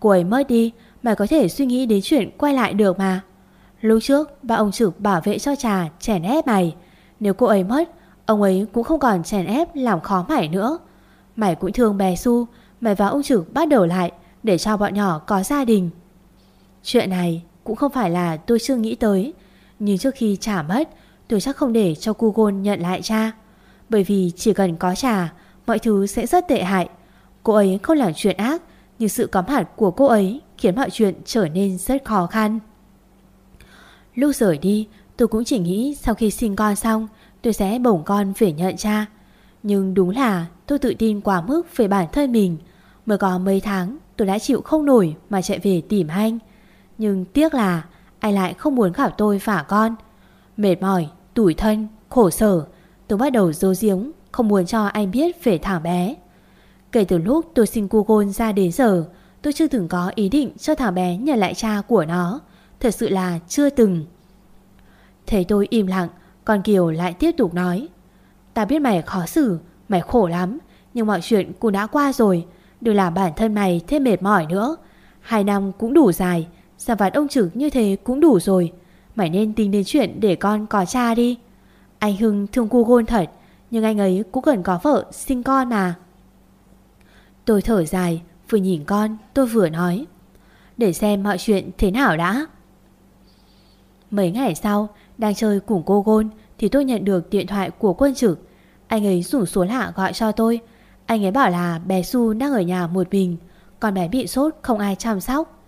B: Cô ấy mất đi Mày có thể suy nghĩ đến chuyện quay lại được mà. Lúc trước ba ông chủ bảo vệ cho Trà chèn ép mày. Nếu cô ấy mất, Ông ấy cũng không còn chèn ép làm khó mày nữa. Mày cũng thương bé Su Mày và ông chủ bắt đầu lại Để cho bọn nhỏ có gia đình. Chuyện này cũng không phải là tôi chưa nghĩ tới, Nhưng trước khi trả mất, Tôi chắc không để cho Google gôn nhận lại cha. Bởi vì chỉ cần có trà Mọi thứ sẽ rất tệ hại. Cô ấy không làm chuyện ác, Nhưng sự cấm hạt của cô ấy Khiến mọi chuyện trở nên rất khó khăn. Lúc rời đi Tôi cũng chỉ nghĩ sau khi sinh con xong Tôi sẽ bổng con về nhận cha. Nhưng đúng là tôi tự tin quá mức Về bản thân mình. Mới có mấy tháng tôi đã chịu không nổi Mà chạy về tìm anh. Nhưng tiếc là anh lại không muốn gặp tôi phả con. Mệt mỏi, tủi thân, khổ sở Tôi bắt đầu dô giếng Không muốn cho anh biết về thằng bé. Kể từ lúc tôi sinh Google gôn ra đến giờ Tôi chưa từng có ý định cho thằng bé nhận lại cha của nó. Thật sự là chưa từng. Thấy tôi im lặng, Con Kiều lại tiếp tục nói. Ta biết mày khó xử, Mày khổ lắm, Nhưng mọi chuyện cũng đã qua rồi, Đừng làm bản thân mày thêm mệt mỏi nữa. Hai năm cũng đủ dài Giả vặt ông trực như thế cũng đủ rồi. Mày nên tính đến chuyện để con có cha đi. Anh Hưng thương cu gôn thật, Nhưng anh ấy cũng cần có vợ sinh con mà. Tôi thở dài, Vừa nhìn con, tôi vừa nói. Để xem mọi chuyện thế nào đã. Mấy ngày sau, Đang chơi cùng cô gôn Thì tôi nhận được điện thoại của quân trực. Anh ấy rủ xuống hạ gọi cho tôi. Anh ấy bảo là bé Su đang ở nhà một mình Còn bé bị sốt không ai chăm sóc.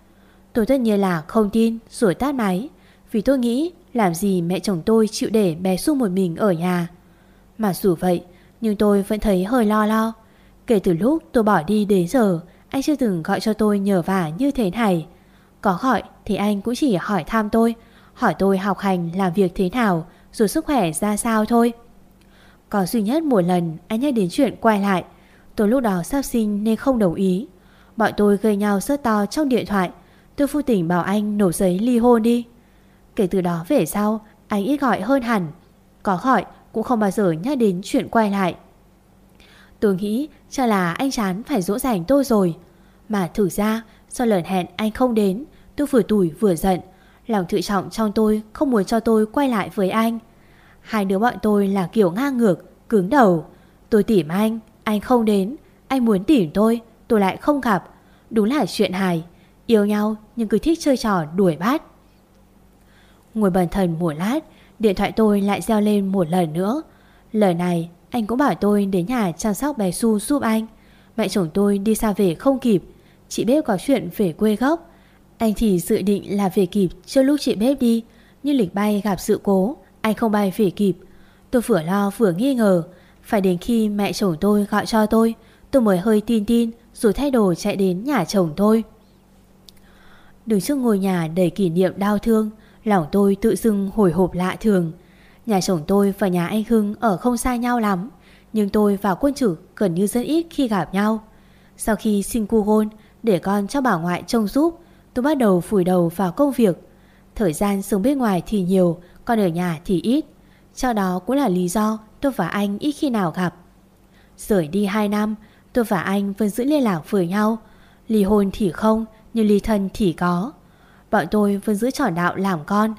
B: Tôi tất nhiên là không tin, Rồi tắt máy, Vì tôi nghĩ làm gì mẹ chồng tôi chịu để bé Su một mình ở nhà. Mà dù vậy, Nhưng tôi vẫn thấy hơi lo lo. Kể từ lúc tôi bỏ đi đến giờ, Anh chưa từng gọi cho tôi nhờ vả như thế này. Có gọi thì anh cũng chỉ hỏi thăm tôi Hỏi tôi học hành làm việc thế nào, Rồi sức khỏe ra sao thôi. Có duy nhất một lần anh nhắc đến chuyện quay lại, Tôi lúc đó sắp sinh nên không đồng ý. Bọn tôi gây nhau rất to trong điện thoại, Tôi phu tình bảo anh nổ giấy ly hôn đi. Kể từ đó về sau, Anh ít gọi hơn hẳn, Có gọi cũng không bao giờ nhắc đến chuyện quay lại. Tôi nghĩ cho là anh chán phải dỗ dành tôi rồi, Mà thử ra sau lần hẹn anh không đến, Tôi vừa tủi vừa giận. Lòng tự trọng trong tôi không muốn cho tôi quay lại với anh. Hai đứa bọn tôi là kiểu ngang ngược Cứng đầu. Tôi tìm anh, anh không đến. Anh muốn tìm tôi, tôi lại không gặp. Đúng là chuyện hài. Yêu nhau nhưng cứ thích chơi trò đuổi bắt. Ngồi bần thần một lát Điện thoại tôi lại reo lên một lần nữa. Lời này anh cũng bảo tôi đến nhà chăm sóc bé Su giúp anh. Mẹ chồng tôi đi xa về không kịp. Chị bếp có chuyện về quê gốc. Anh thì dự định là về kịp Trước lúc chị bếp đi, Nhưng lịch bay gặp sự cố, Anh không bay về kịp. Tôi vừa lo vừa nghi ngờ, Phải đến khi mẹ chồng tôi gọi cho tôi Tôi mới hơi tin tin Rồi thay đồ chạy đến nhà chồng tôi. Đứng trước ngôi nhà đầy kỷ niệm đau thương, Lòng tôi tự dưng hồi hộp lạ thường. Nhà chồng tôi và nhà anh Hưng ở không xa nhau lắm, Nhưng tôi và quân chủ gần như rất ít khi gặp nhau. Sau khi sinh cu hôn Để con cho bà ngoại trông giúp Tôi bắt đầu phủi đầu vào công việc. Thời gian sống bên ngoài thì nhiều, Còn ở nhà thì ít. Cho đó cũng là lý do tôi và anh ít khi nào gặp. Rời đi 2 năm, Tôi và anh vẫn giữ liên lạc với nhau. Ly hôn thì không, Nhưng ly thân thì có. Bọn tôi vẫn giữ tròn đạo làm con.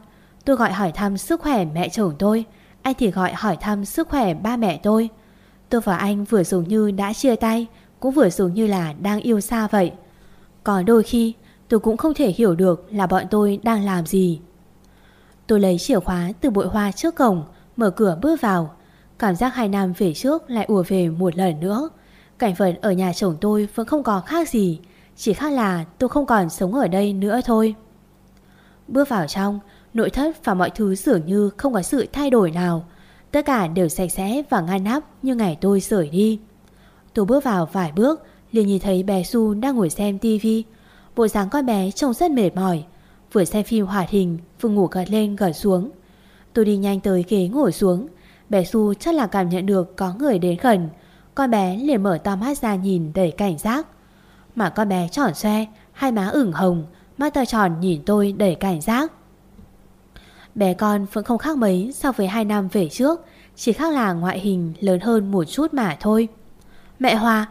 B: Tôi gọi hỏi thăm sức khỏe mẹ chồng tôi. Anh thì gọi hỏi thăm sức khỏe ba mẹ tôi. Tôi và anh vừa dường như đã chia tay, Cũng vừa dường như là đang yêu xa vậy. Có đôi khi tôi cũng không thể hiểu được là bọn tôi đang làm gì. Tôi lấy chìa khóa từ bụi hoa trước cổng, Mở cửa bước vào. Cảm giác hai năm về trước lại ùa về một lần nữa. Cảnh vật ở nhà chồng tôi vẫn không có khác gì, Chỉ khác là tôi không còn sống ở đây nữa thôi. Bước vào trong, Nội thất và mọi thứ dường như không có sự thay đổi nào. Tất cả đều sạch sẽ và ngăn nắp như ngày tôi rời đi. Tôi bước vào vài bước liền nhìn thấy bé Su đang ngồi xem tivi Bộ dáng con bé trông rất mệt mỏi. Vừa xem phim hoạt hình, Vừa ngủ gật lên gật xuống. Tôi đi nhanh tới ghế ngồi xuống. Bé Su chắc là cảm nhận được có người đến gần. Con bé liền mở to mắt ra nhìn đầy cảnh giác. Mà con bé tròn xoe, Hai má ửng hồng, Mắt to tròn nhìn tôi đầy cảnh giác. Bé con vẫn không khác mấy so với hai năm về trước, Chỉ khác là ngoại hình lớn hơn một chút mà thôi. Mẹ Hoa,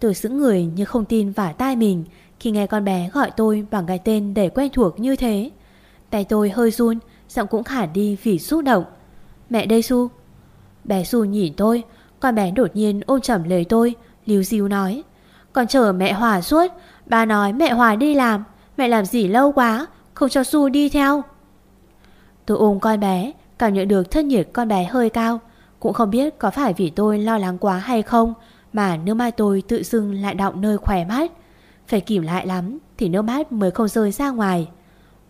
B: Tôi giữ người như không tin vào tai mình khi nghe con bé gọi tôi bằng cái tên để quen thuộc như thế. Tay tôi hơi run, Giọng cũng khản đi vì xúc động. Mẹ đây Su Bé Su nhìn tôi, Con bé đột nhiên ôm chầm lời tôi, Líu diu nói. Còn chờ mẹ Hòa suốt Bà nói mẹ Hòa đi làm, Mẹ làm gì lâu quá, Không cho Su đi theo. Tôi ôm con bé, Cảm nhận được thân nhiệt con bé hơi cao. Cũng không biết có phải vì tôi lo lắng quá hay không, Mà nước mắt tôi tự dưng lại đọng nơi khỏe mắt. Phải kìm lại lắm Thì nước mắt mới không rơi ra ngoài.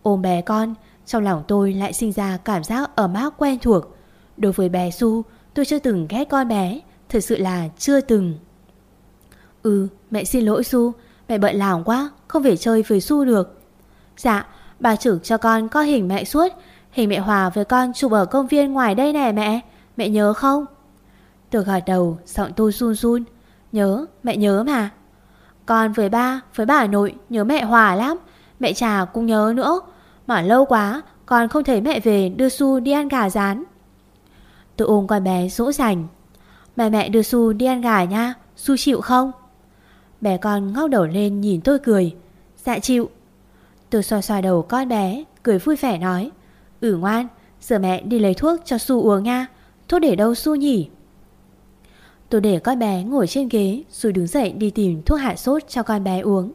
B: Ôm bé con, Trong lòng tôi lại sinh ra cảm giác ấm áp quen thuộc. Đối với bé Su Tôi chưa từng ghét con bé Thật sự là chưa từng. Ừ mẹ xin lỗi Su Mẹ bận làm quá, Không thể chơi với Su được. Dạ bà trưởng cho con có hình mẹ suốt, Hình mẹ Hòa với con chụp ở công viên ngoài đây nè mẹ Mẹ nhớ không? Tôi gật đầu, giọng tôi run run. Nhớ, mẹ nhớ mà. Con với ba, với bà nội, nhớ mẹ Hòa lắm. Mẹ trà cũng nhớ nữa. Mà lâu quá, con không thấy mẹ về đưa Su đi ăn gà rán. Tôi ôm con bé dỗ dành. Mẹ mẹ đưa Su đi ăn gà nha Su chịu không? Bé con ngóc đầu lên nhìn tôi cười. Dạ chịu. Tôi xoa xoa đầu con bé, Cười vui vẻ nói. Ừ ngoan, Giờ mẹ đi lấy thuốc cho Su uống nha. Thuốc để đâu Su nhỉ? Tôi để con bé ngồi trên ghế, Rồi đứng dậy đi tìm thuốc hạ sốt cho con bé uống.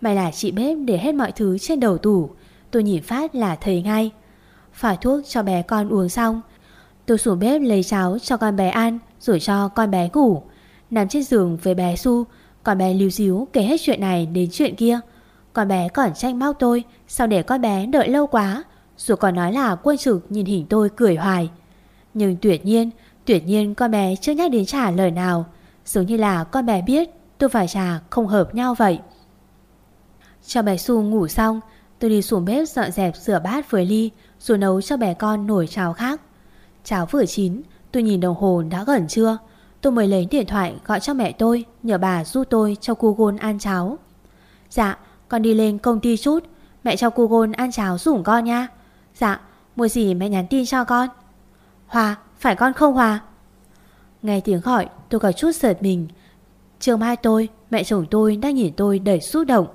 B: May là chị bếp để hết mọi thứ trên đầu tủ. Tôi nhìn phát là thấy ngay. Phải thuốc cho bé con uống xong. Tôi xuống bếp lấy cháo cho con bé ăn, Rồi cho con bé ngủ. Nằm trên giường với bé Su, Con bé lưu díu kể hết chuyện này đến chuyện kia. Con bé còn tranh móc tôi, Sao để con bé đợi lâu quá? Dù còn nói là quân trực, nhìn hình tôi cười hoài. Nhưng tuyệt nhiên Tuyệt nhiên, con bé chưa nhắc đến trả lời nào. Giống như là con bé biết Tôi và trà không hợp nhau vậy. Cho bé xu ngủ xong, Tôi đi xuống bếp dọn dẹp rửa bát với ly, Rồi nấu cho bé con nổi cháo khác. Cháo vừa chín, Tôi nhìn đồng hồ đã gần trưa. Tôi mới lấy điện thoại gọi cho mẹ tôi, Nhờ bà giúp tôi cho cu gôn ăn cháo. Dạ con đi lên công ty chút. Mẹ cho cu gôn ăn cháo rủng con nha. Dạ mua gì mẹ nhắn tin cho con. Hòa phải con không Hòa? Nghe tiếng gọi, tôi có chút giật mình. Trường mai tôi, Mẹ chồng tôi đang nhìn tôi đầy xúc động.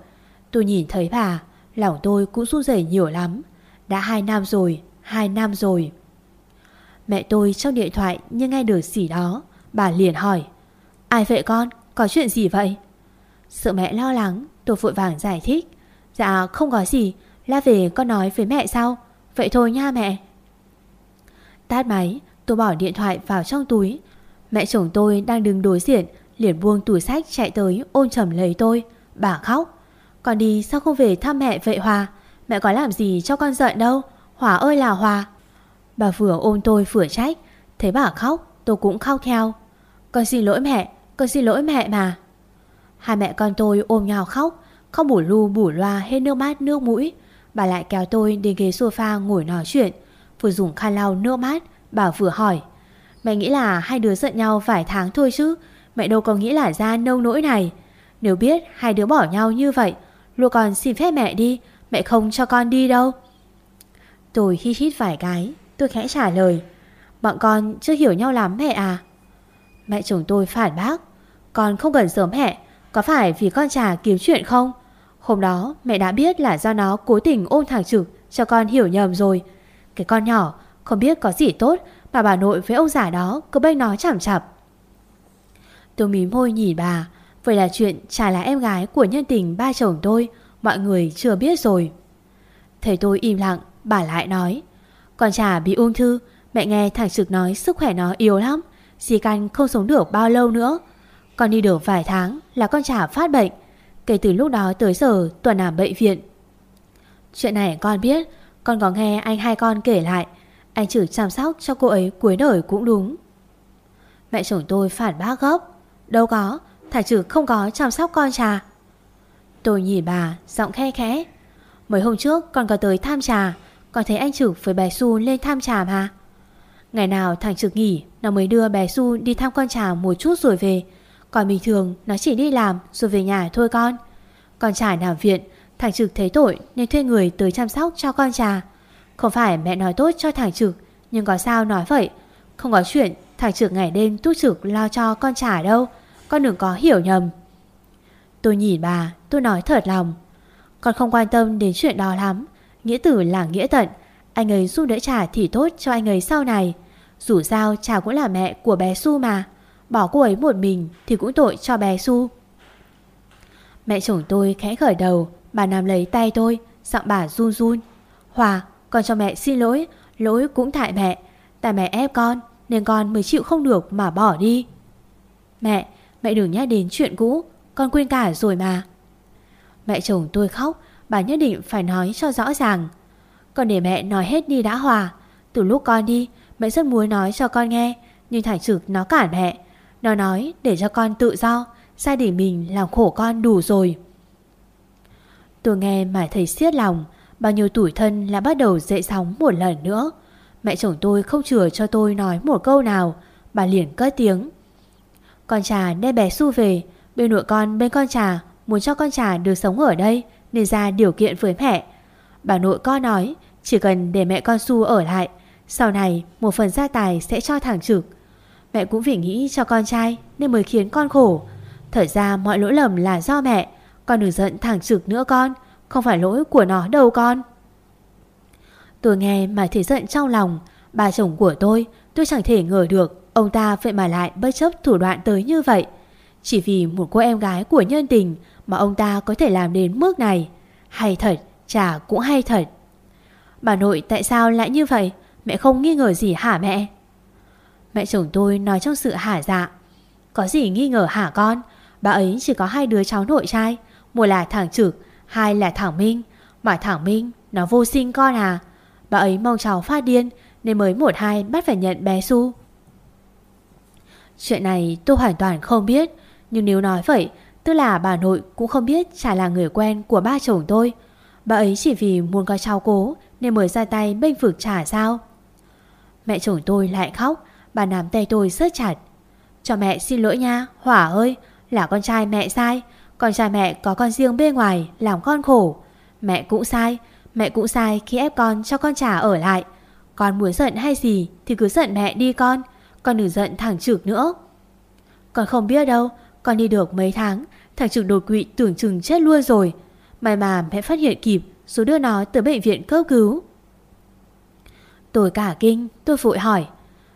B: Tôi nhìn thấy bà, Lòng tôi cũng run rẩy nhiều lắm. Đã hai năm rồi, Hai năm rồi. Mẹ tôi trong điện thoại nhưng nghe được gì đó, Bà liền hỏi. Ai vậy con? Có chuyện gì vậy? Sợ mẹ lo lắng, Tôi vội vàng giải thích. Dạ không có gì. La về con nói với mẹ sau. Vậy thôi nha mẹ. Tát máy Tôi bỏ điện thoại vào trong túi. Mẹ chồng tôi đang đứng đối diện, Liền buông túi sách chạy tới ôm chầm lấy tôi. Bà khóc. Con đi sao không về thăm mẹ vậy Hòa? Mẹ có làm gì cho con giận đâu? Hòa ơi là Hòa. Bà vừa ôm tôi vừa trách. Thấy bà khóc, tôi cũng khóc theo. Con xin lỗi mẹ, Con xin lỗi mẹ mà. Hai mẹ con tôi ôm nhau khóc khóc bủ lu bủ loa hết nước mắt nước mũi. Bà lại kéo tôi đến ghế sofa ngồi nói chuyện, Vừa dùng khăn lau nước mắt Bà vừa hỏi Mẹ nghĩ là hai đứa giận nhau vài tháng thôi chứ? Mẹ đâu có nghĩ là ra nông nỗi này? Nếu biết hai đứa bỏ nhau như vậy Lua con xin phép mẹ đi, Mẹ không cho con đi đâu. Tôi hít hít vài cái, Tôi khẽ trả lời, Bọn con chưa hiểu nhau lắm mẹ à. Mẹ chồng tôi phản bác, Con không cần sớm mẹ, Có phải vì con trà kiếm chuyện không? Hôm đó mẹ đã biết là do nó cố tình ôm thằng trực Cho con hiểu nhầm rồi. Cái con nhỏ không biết có gì tốt Mà bà nội với ông già đó cứ bênh nó chảm chập. Tôi mím môi nhìn bà, Vậy là chuyện trà là em gái của nhân tình ba chồng tôi, Mọi người chưa biết rồi. Thầy tôi im lặng, Bà lại nói, Con trà bị ung thư, Mẹ nghe thằng trực nói sức khỏe nó yếu lắm dì căn không sống được bao lâu nữa. Con đi được vài tháng là con trà phát bệnh, Kể từ lúc đó tới giờ tuần nằm bệnh viện. Chuyện này con biết, Con có nghe anh hai con kể lại anh chử chăm sóc cho cô ấy cuối đời cũng đúng. Mẹ chồng tôi phản bác gốc. Đâu có Thằng chử không có chăm sóc con trà. Tôi nhìn bà, giọng khe khẽ. Mấy hôm trước con có tới thăm trà, Con thấy anh trực với bé Su lên thăm trà mà. Ngày nào thằng trực nghỉ, Nó mới đưa bé Su đi thăm con trà một chút rồi về. Còn bình thường, nó chỉ đi làm Rồi về nhà thôi con. Con trà nằm viện, Thằng trực thấy tội nên thuê người tới chăm sóc cho con trà. Không phải mẹ nói tốt cho thằng trực, Nhưng có sao nói vậy? Không có chuyện thằng trực ngày đêm túc trực lo cho con trả đâu, Con đừng có hiểu nhầm. Tôi nhìn bà, Tôi nói thật lòng. Con không quan tâm đến chuyện đó lắm, Nghĩa tử là nghĩa tận, Anh ấy giúp đỡ trả thì tốt cho anh ấy sau này. Dù sao trả cũng là mẹ của bé Su mà, Bỏ cô ấy một mình Thì cũng tội cho bé Su Mẹ chồng tôi khẽ khởi đầu, Bà nằm lấy tay tôi, Giọng bà run run. Hòa con cho mẹ xin lỗi Lỗi cũng tại mẹ. Tại mẹ ép con, Nên con mới chịu không được mà bỏ đi. Mẹ Mẹ đừng nhắc đến chuyện cũ, Con quên cả rồi mà. Mẹ chồng tôi khóc, Bà nhất định phải nói cho rõ ràng. Còn để mẹ nói hết đi đã Hòa. Từ lúc con đi, Mẹ rất muốn nói cho con nghe, Nhưng thải trực nó cản mẹ. Nó nói để cho con tự do Sai để mình làm khổ con đủ rồi. Tôi nghe mà thấy siết lòng. Bao nhiêu tuổi thân là bắt đầu dậy sóng một lần nữa. Mẹ chồng tôi không chừa cho tôi nói một câu nào, Bà liền cất tiếng. Con trà đem bé Su về, Bên nội con bên con trà, Muốn cho con trà được sống ở đây Nên ra điều kiện với mẹ. Bà nội con nói, Chỉ cần để mẹ con Su ở lại, Sau này một phần gia tài sẽ cho thằng trực. Mẹ cũng vì nghĩ cho con trai Nên mới khiến con khổ. Thật ra mọi lỗi lầm là do mẹ, Con đừng giận thằng trực nữa con. Không phải lỗi của nó đâu con. Tôi nghe mà thấy giận trong lòng. Bà chồng của tôi Tôi chẳng thể ngờ được Ông ta vậy mà lại bất chấp thủ đoạn tới như vậy. Chỉ vì một cô em gái của nhân tình Mà ông ta có thể làm đến mức này. Hay thật, Chả cũng hay thật. Bà nội tại sao lại như vậy? Mẹ không nghi ngờ gì hả mẹ? Mẹ chồng tôi nói trong sự hả dạ. Có gì nghi ngờ hả con? Bà ấy chỉ có hai đứa cháu nội trai, Một là thằng Trực Hai là Thảo Minh. Mà Thảo Minh, nó vô sinh con à? Bà ấy mong cháu phát điên Nên mới một hai bắt phải nhận bé Su Chuyện này tôi hoàn toàn không biết, Nhưng nếu nói vậy, Tức là bà nội cũng không biết chả là người quen của ba chồng tôi. Bà ấy chỉ vì muốn có cháu cố Nên mới ra tay bênh vực trả sao. Mẹ chồng tôi lại khóc, Bà nắm tay tôi rất chặt. Cho mẹ xin lỗi nha, Hỏa ơi, Là con trai mẹ sai con trai mẹ có con riêng bên ngoài Làm con khổ. Mẹ cũng sai, Mẹ cũng sai khi ép con cho con trả ở lại. Con muốn giận hay gì Thì cứ giận mẹ đi con Con đừng giận thằng trực nữa. Con không biết đâu, Con đi được mấy tháng, Thằng trực đột quỵ tưởng chừng chết luôn rồi. May mà mẹ phát hiện kịp Rồi đưa nó tới bệnh viện cấp cứu. Tôi cả kinh, Tôi vội hỏi,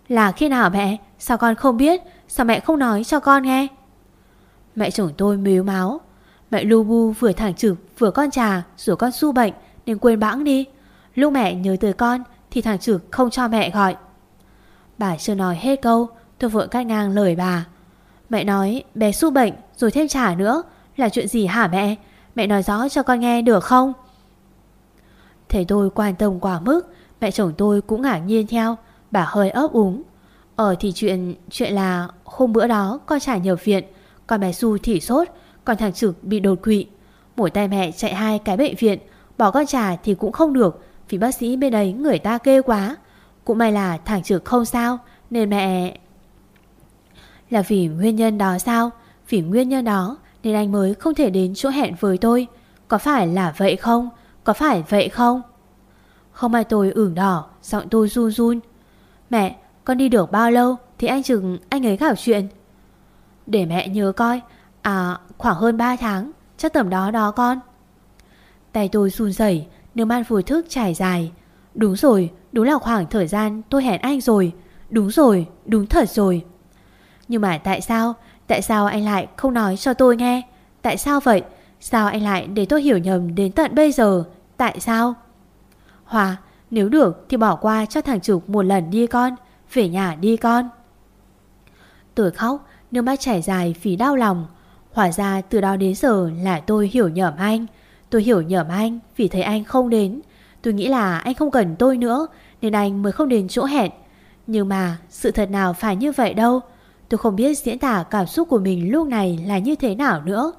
B: Là khi nào mẹ? Sao con không biết? Sao mẹ không nói cho con nghe? Mẹ chồng tôi mếu máu. Mẹ lu bu vừa thẳng trực vừa con trà, Rủa con su bệnh, nên quên bẵng đi. Lúc mẹ nhớ tới con, Thì thằng trực không cho mẹ gọi. Bà chưa nói hết câu, Tôi vội cắt ngang lời bà. Mẹ nói, bé su bệnh, rồi thêm trả nữa. Là chuyện gì hả mẹ? Mẹ nói rõ cho con nghe được không? Thấy tôi quan tâm quá mức, Mẹ chồng tôi cũng ngạc nhiên theo. Bà hơi ấp úng. Ờ thì chuyện chuyện là hôm bữa đó con trả nhập viện còn bé Su thì sốt, Còn thằng Trực bị đột quỵ. Mỗi tay mẹ chạy hai cái bệnh viện, Bỏ con trà thì cũng không được, Vì bác sĩ bên đấy người ta kê quá. Cũng may là thằng Trực không sao, Nên mẹ... Là vì nguyên nhân đó sao? Vì nguyên nhân đó, Nên anh mới không thể đến chỗ hẹn với tôi. Có phải là vậy không? Có phải vậy không? Không ai tôi ửng đỏ, Giọng tôi run run. Mẹ, con đi được bao lâu Thì anh chừng anh ấy gặp chuyện? Để mẹ nhớ coi. À khoảng hơn 3 tháng. Chắc tầm đó đó con. Tay tôi run rẩy Nước mắt vô thức trải dài. Đúng rồi, đúng là khoảng thời gian tôi hẹn anh rồi. Đúng rồi, đúng thật rồi. Nhưng mà tại sao Tại sao anh lại không nói cho tôi nghe? Tại sao vậy? Sao anh lại để tôi hiểu nhầm đến tận bây giờ? Tại sao? Hòa nếu được thì bỏ qua cho thằng Trục một lần đi con. Về nhà đi con. Tôi khóc Nước mắt chảy dài vì đau lòng. Hóa ra từ đó đến giờ là tôi hiểu nhầm anh. Tôi hiểu nhầm anh vì thấy anh không đến. Tôi nghĩ là anh không cần tôi nữa Nên anh mới không đến chỗ hẹn. Nhưng mà sự thật nào phải như vậy đâu? Tôi không biết diễn tả cảm xúc của mình lúc này là như thế nào nữa.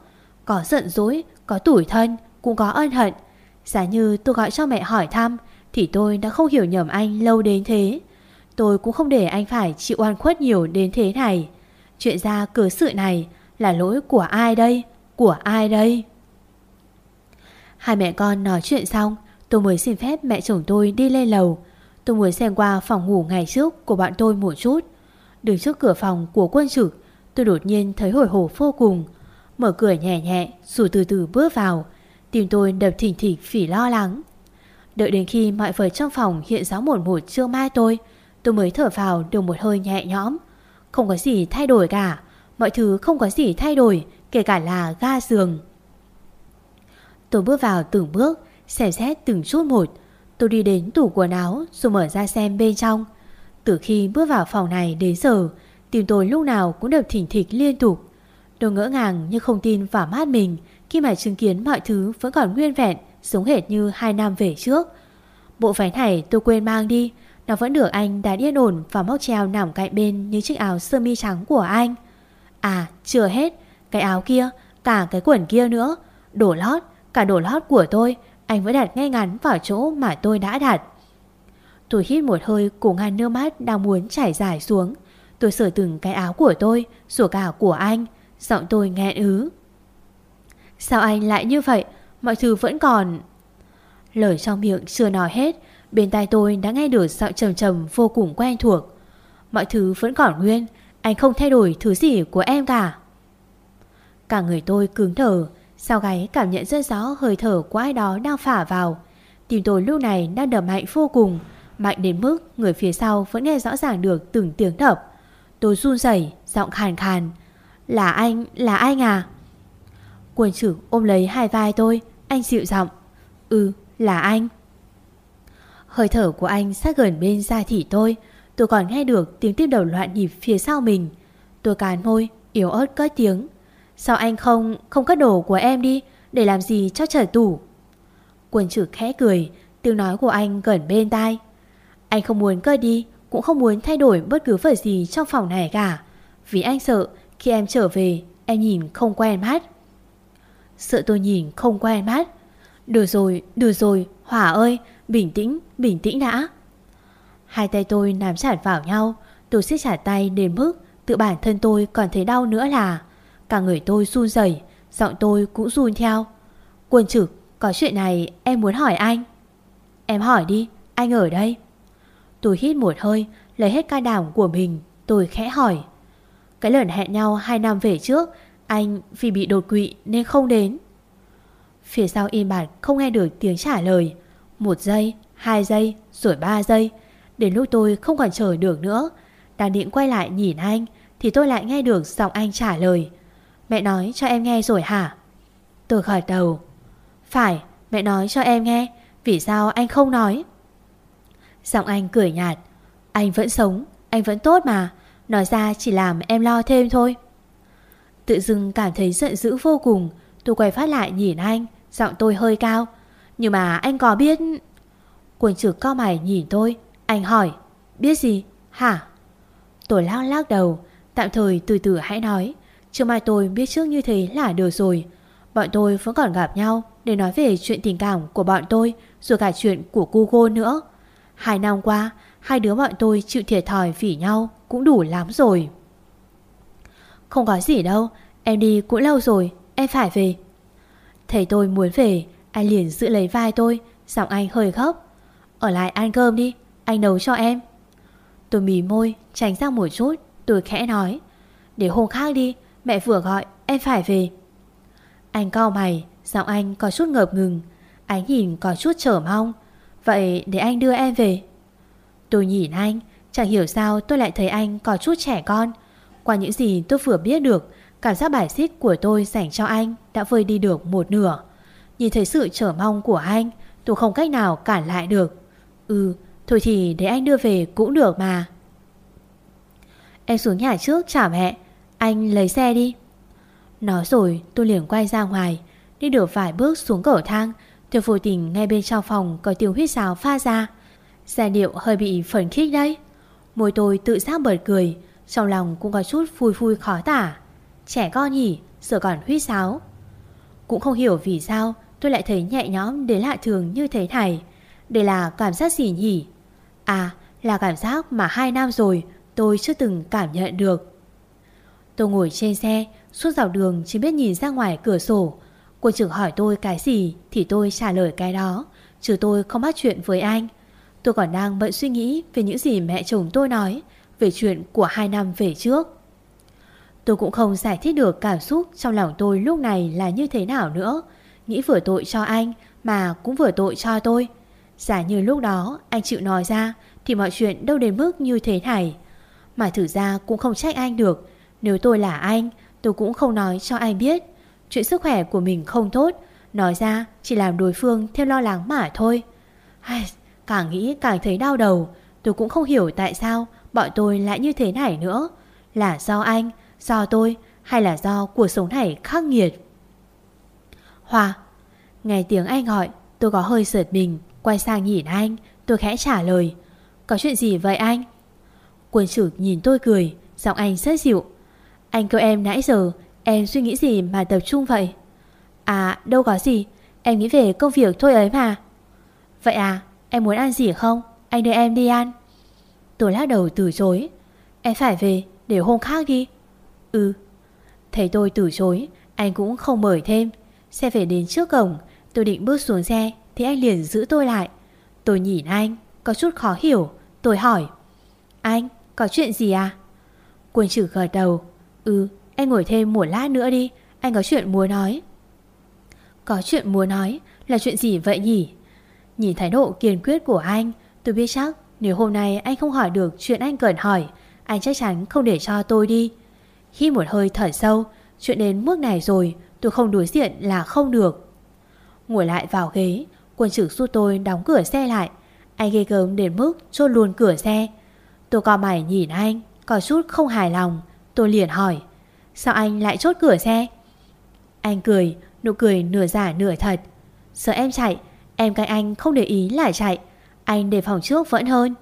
B: Có giận dỗi, có tủi thân, cũng có ân hận. Giả như tôi gọi cho mẹ hỏi thăm Thì tôi đã không hiểu nhầm anh lâu đến thế. Tôi cũng không để anh phải chịu oan khuất nhiều đến thế này. Chuyện ra cớ sự này là lỗi của ai đây? Của ai đây? Hai mẹ con nói chuyện xong, Tôi mới xin phép mẹ chồng tôi đi lên lầu. Tôi muốn xem qua phòng ngủ ngày trước Của bạn tôi một chút. Đứng trước cửa phòng của quân trực, Tôi đột nhiên thấy hồi hộp vô cùng. Mở cửa nhẹ nhẹ, rồi từ từ bước vào. Tim tôi đập thỉnh thịch phỉ lo lắng. Đợi đến khi mọi vật trong phòng hiện rõ một một chưa mai tôi Tôi mới thở vào được một hơi nhẹ nhõm. Không có gì thay đổi cả. Mọi thứ không có gì thay đổi, Kể cả là ga giường. Tôi bước vào từng bước, Xem xét từng chút một. Tôi đi đến tủ quần áo Rồi mở ra xem bên trong. Từ khi bước vào phòng này đến giờ, Tim tôi lúc nào cũng đập thỉnh thịch liên tục. Tôi ngỡ ngàng nhưng không tin vào mắt mình Khi mà chứng kiến mọi thứ vẫn còn nguyên vẹn, Giống hệt như hai năm về trước. Bộ váy này tôi quên mang đi nó vẫn được anh đã yên ổn Và móc treo nằm cạnh bên Như chiếc áo sơ mi trắng của anh. À chưa hết. Cái áo kia, Cả cái quần kia nữa. Đổ lót, Cả đồ lót của tôi, Anh vẫn đặt ngay ngắn vào chỗ mà tôi đã đặt. Tôi hít một hơi cùng ngàn nước mắt đang muốn chảy dài xuống. Tôi sửa từng cái áo của tôi Sửa cả của anh. Giọng tôi nghẹn ứ. Sao anh lại như vậy? Mọi thứ vẫn còn. Lời trong miệng chưa nói hết Bên tai tôi đã nghe được giọng trầm trầm vô cùng quen thuộc. Mọi thứ vẫn còn nguyên Anh không thay đổi thứ gì của em cả. Cả người tôi cứng thở Sao gáy cảm nhận rất rõ hơi thở của ai đó đang phả vào. Tim tôi lúc này đang đập mạnh vô cùng Mạnh đến mức người phía sau vẫn nghe rõ ràng được từng tiếng đập. Tôi run rẩy giọng khàn khàn. Là anh, là anh à? Quân trưởng ôm lấy hai vai tôi Anh dịu giọng. Ừ, là anh. Hơi thở của anh sát gần bên da thịt tôi. Tôi còn nghe được tiếng tim đầu loạn nhịp phía sau mình. Tôi cán môi Yếu ớt cất tiếng. Sao anh không không cất đồ của em đi Để làm gì cho trở tủ? Quân trực khẽ cười Tiếng nói của anh gần bên tai. Anh không muốn cất đi Cũng không muốn thay đổi bất cứ vật gì trong phòng này cả. Vì anh sợ Khi em trở về Em nhìn không quen mắt. Sợ tôi nhìn không quen mắt. Được rồi, được rồi Hỏa ơi, bình tĩnh, bình tĩnh đã. Hai tay tôi nắm chặt vào nhau Tôi siết chặt tay đến mức Tự bản thân tôi còn thấy đau nữa là Cả người tôi run rẩy Giọng tôi cũng run theo. Quân trực có chuyện này em muốn hỏi anh. Em hỏi đi Anh ở đây. Tôi hít một hơi Lấy hết ca đảm của mình Tôi khẽ hỏi. Cái lần hẹn nhau hai năm về trước Anh vì bị đột quỵ nên không đến. Phía sau im bặt không nghe được tiếng trả lời. Một giây, hai giây, rồi ba giây. Đến lúc tôi không còn chờ được nữa Đang định quay lại nhìn anh Thì tôi lại nghe được giọng anh trả lời. Mẹ nói cho em nghe rồi hả? Tôi gật đầu. Phải mẹ nói cho em nghe Vì sao anh không nói? Giọng anh cười nhạt. Anh vẫn sống Anh vẫn tốt mà Nói ra chỉ làm em lo thêm thôi. Tự dưng cảm thấy giận dữ vô cùng Tôi quay phát lại nhìn anh Giọng tôi hơi cao. Nhưng mà anh có biết Quân trực cao mày nhìn tôi, Anh hỏi, Biết gì? Hả? Tôi lắc lắc đầu, Tạm thời từ từ hãy nói chưa mai tôi biết trước như thế là được rồi Bọn tôi vẫn còn gặp nhau Để nói về chuyện tình cảm của bọn tôi, Rồi cả chuyện của Google nữa Hai năm qua, Hai đứa bọn tôi chịu thiệt thòi vì nhau Cũng đủ lắm rồi Không có gì đâu, Em đi cũng lâu rồi, Em phải về thầy tôi muốn về anh liền giữ lấy vai tôi, Giọng anh hơi khóc. Ở lại ăn cơm đi, Anh nấu cho em. Tôi mỉ môi, tránh ra một chút, Tôi khẽ nói. Để hôm khác đi, Mẹ vừa gọi, em phải về. Anh co mày, Giọng anh có chút ngợp ngừng. Ánh nhìn có chút trở mong. Vậy để anh đưa em về. Tôi nhìn anh, Chẳng hiểu sao tôi lại thấy anh có chút trẻ con. Qua những gì tôi vừa biết được, Cảm giác bài xích của tôi dành cho anh Đã vơi đi được một nửa. Nhìn thấy sự trở mong của anh, Tôi không cách nào cản lại được. Ừ Thôi thì để anh đưa về cũng được mà. Em xuống nhà trước trả mẹ, Anh lấy xe đi. Nói rồi, tôi liền quay ra ngoài, Đi được vài bước xuống cầu thang, Tôi vô tình ngay bên trong phòng Có tiếng huyết rào pha ra. Giai điệu hơi bị phấn khích đấy. Môi tôi tự giác bật cười, Trong lòng cũng có chút vui vui khó tả. Trẻ con nhỉ Giờ còn huyết sáo. Cũng không hiểu vì sao tôi lại thấy nhẹ nhõm đến lạ thường như thế này. Đây là cảm giác gì nhỉ? À là cảm giác mà hai năm rồi Tôi chưa từng cảm nhận được. Tôi ngồi trên xe, Suốt dọc đường chỉ biết nhìn ra ngoài cửa sổ. Cô trưởng hỏi tôi cái gì Thì tôi trả lời cái đó, Chứ tôi không bắt chuyện với anh. Tôi còn đang bận suy nghĩ về những gì mẹ chồng tôi nói, Về chuyện của hai năm về trước. Tôi cũng không giải thích được cảm xúc trong lòng tôi lúc này là như thế nào nữa. Nghĩ vừa tội cho anh mà cũng vừa tội cho tôi. Giả như lúc đó anh chịu nói ra thì mọi chuyện đâu đến mức như thế này. Mà thử ra cũng không trách anh được. Nếu tôi là anh, tôi cũng không nói cho anh biết. Chuyện sức khỏe của mình không tốt, nói ra chỉ làm đối phương thêm lo lắng mà thôi. Ai, càng nghĩ càng thấy đau đầu. Tôi cũng không hiểu tại sao bọn tôi lại như thế này nữa. Là do anh, Do tôi hay là do cuộc sống này khắc nghiệt Hoa, Nghe tiếng anh gọi, Tôi có hơi sợt mình, Quay sang nhìn anh, Tôi khẽ trả lời, Có chuyện gì vậy anh? Quân chủ nhìn tôi cười, Giọng anh rất dịu, Anh kêu em nãy giờ, Em suy nghĩ gì mà tập trung vậy? À đâu có gì, Em nghĩ về công việc thôi ấy mà. Vậy à em muốn ăn gì không? Anh đưa em đi ăn. Tôi lắc đầu từ chối, Em phải về để hôm khác đi. Ừ. Thấy tôi từ chối, Anh cũng không mời thêm Xe về đến trước cổng, Tôi định bước xuống xe, Thì anh liền giữ tôi lại. Tôi nhìn anh, Có chút khó hiểu, Tôi hỏi, Anh, có chuyện gì à? Quân trừ gật đầu Ừ anh ngồi thêm một lát nữa đi, Anh có chuyện muốn nói. Có chuyện muốn nói? Là chuyện gì vậy nhỉ? Nhìn thái độ kiên quyết của anh, Tôi biết chắc Nếu hôm nay anh không hỏi được chuyện anh cần hỏi, Anh chắc chắn không để cho tôi đi. Khi một hơi thở sâu, Chuyện đến mức này rồi Tôi không đối diện là không được. Ngồi lại vào ghế, Quân trưởng giúp tôi đóng cửa xe lại. Anh ghê gớm đến mức chốt luôn cửa xe. Tôi co mày nhìn anh, Có chút không hài lòng. Tôi liền hỏi, Sao anh lại chốt cửa xe? Anh cười, Nụ cười nửa giả nửa thật. Sợ em chạy, Em cạnh anh không để ý là chạy. Anh đề phòng trước vẫn hơn.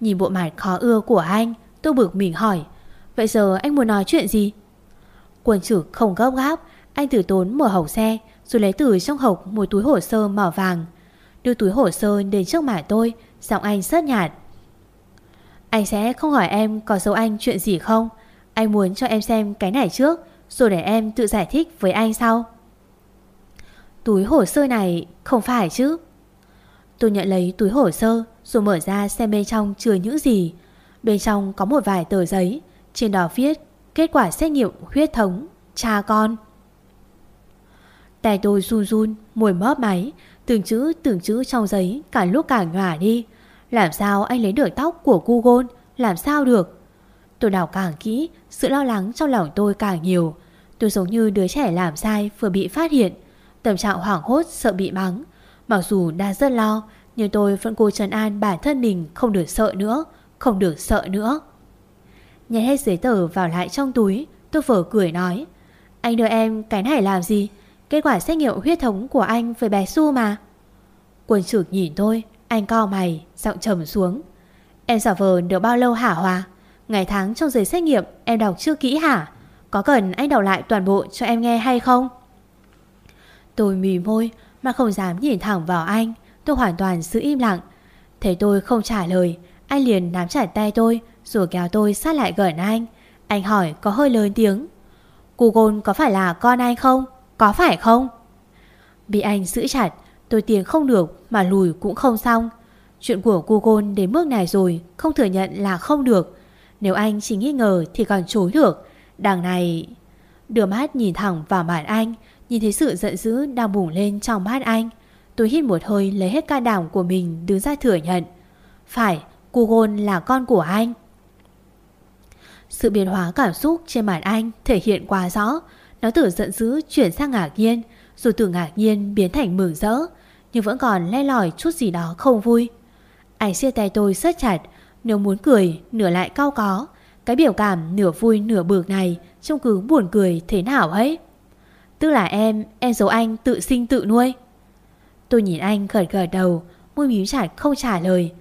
B: Nhìn bộ mặt khó ưa của anh, Tôi bực mình hỏi, Vậy giờ anh muốn nói chuyện gì? Quân trưởng không gấp gáp, Anh từ tốn mở hộp xe, Rồi lấy từ trong hộp một túi hồ sơ màu vàng. Đưa túi hồ sơ đến trước mặt tôi, Giọng anh rất nhạt. Anh sẽ không hỏi em có giấu anh chuyện gì không? Anh muốn cho em xem cái này trước, Rồi để em tự giải thích với anh sau. Túi hồ sơ này không phải chứ? Tôi nhận lấy túi hồ sơ, Rồi mở ra xem bên trong chứa những gì. Bên trong có một vài tờ giấy, Trên đó viết Kết quả xét nghiệm huyết thống, Cha con. Tay tôi run run Mùi mớp máy Từng chữ từng chữ trong giấy, Cả lúc cả nhòa đi. Làm sao anh lấy được tóc của Google? Làm sao được? Tôi đào càng kỹ, Sự lo lắng trong lòng tôi càng nhiều. Tôi giống như đứa trẻ làm sai vừa bị phát hiện. Tâm trạng hoảng hốt, sợ bị mắng. Mặc dù đã rất lo, Nhưng tôi vẫn cố trấn an bản thân mình Không được sợ nữa, Không được sợ nữa. Nhét hết giấy tờ vào lại trong túi, Tôi vừa cười nói. Anh đưa em cái này làm gì? Kết quả xét nghiệm huyết thống của anh với bé Su mà. Quân trưởng nhìn tôi, Anh co mày, Giọng trầm xuống. Em giả vờ được bao lâu hả Hòa? Ngày tháng trong giấy xét nghiệm em đọc chưa kỹ hả? Có cần anh đọc lại toàn bộ cho em nghe hay không? Tôi mì môi, Mà không dám nhìn thẳng vào anh. Tôi hoàn toàn giữ im lặng. Thấy tôi không trả lời, Anh liền nắm chặt tay tôi rồi kéo tôi sát lại gần anh. Anh hỏi có hơi lớn tiếng. Google có phải là con anh không? Có phải không? Bị anh giữ chặt Tôi tiến không được mà lùi cũng không xong. Chuyện của Google đến mức này rồi Không thừa nhận là không được. Nếu anh chỉ nghi ngờ thì còn chối được. Đằng này Đưa mắt nhìn thẳng vào mặt anh Nhìn thấy sự giận dữ đang bùng lên trong mắt anh. Tôi hít một hơi lấy hết can đảm của mình đứng ra thừa nhận. Phải, Google là con của anh. Sự biến hóa cảm xúc trên mặt anh thể hiện quá rõ. Nó từ giận dữ chuyển sang ngạc nhiên. Rồi từ ngạc nhiên biến thành mừng rỡ Nhưng vẫn còn le lỏi chút gì đó không vui. Anh siết tay tôi rất chặt Nếu muốn cười, nửa lại cao có. Cái biểu cảm nửa vui nửa bực này Trông cứ buồn cười thế nào ấy? Tức là em, em giấu anh tự sinh tự nuôi. Tôi nhìn anh gật gật đầu Môi mím chặt không trả lời.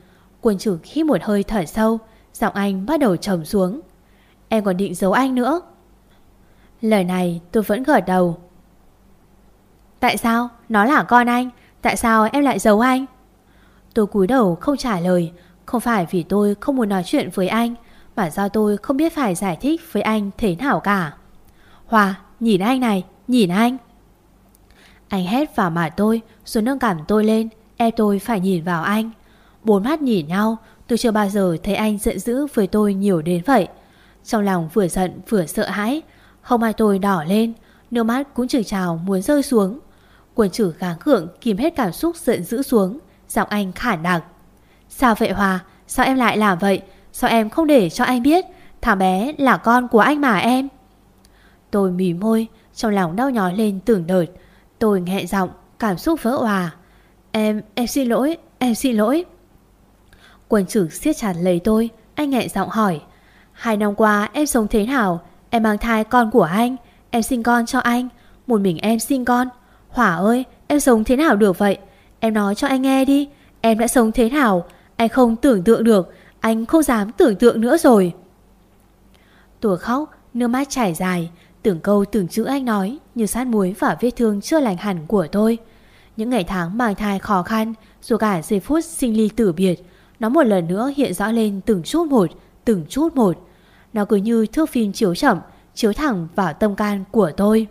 B: Quân trưởng hít một hơi thở sâu Giọng anh bắt đầu trầm xuống. Em còn định giấu anh nữa. Lời này tôi vẫn gật đầu. Tại sao? Nó là con anh. Tại sao em lại giấu anh? Tôi cúi đầu không trả lời. Không phải vì tôi không muốn nói chuyện với anh Mà do tôi không biết phải giải thích với anh thế nào cả. Hòa, nhìn anh này Nhìn anh. Anh hét vào mặt tôi Rồi nâng cảm tôi lên Ép tôi phải nhìn vào anh. Bốn mắt nhìn nhau Tôi chưa bao giờ thấy anh giận dữ với tôi nhiều đến vậy. Trong lòng vừa giận vừa sợ hãi Không ai tôi đỏ lên Nước mắt cũng chừng trào muốn rơi xuống. Quần chử gắng gượng kìm hết cảm xúc giận dữ xuống Giọng anh khản đặc Sao vậy Hòa? Sao em lại làm vậy? Sao em không để cho anh biết? Thằng bé là con của anh mà em. Tôi mỉ môi trong lòng đau nhói lên tưởng đợt. Tôi nghẹn giọng Cảm xúc vỡ hòa Em, em xin lỗi, em xin lỗi. Quần chử siết chặt lấy tôi Anh nghẹn giọng hỏi. Hai năm qua em sống thế nào? Em mang thai con của anh. Em sinh con cho anh. Một mình em sinh con. Hỏa ơi em sống thế nào được vậy? Em nói cho anh nghe đi. Em đã sống thế nào? Anh không tưởng tượng được. Anh không dám tưởng tượng nữa rồi. Tùa khóc Nước mắt chảy dài. Từng câu từng chữ anh nói như sát muối và vết thương chưa lành hẳn của tôi. Những ngày tháng mang thai khó khăn, dù cả giây phút sinh ly tử biệt, nó một lần nữa hiện rõ lên từng chút một, từng chút một. Nó cứ như thước phim chiếu chậm, chiếu thẳng vào tâm can của tôi.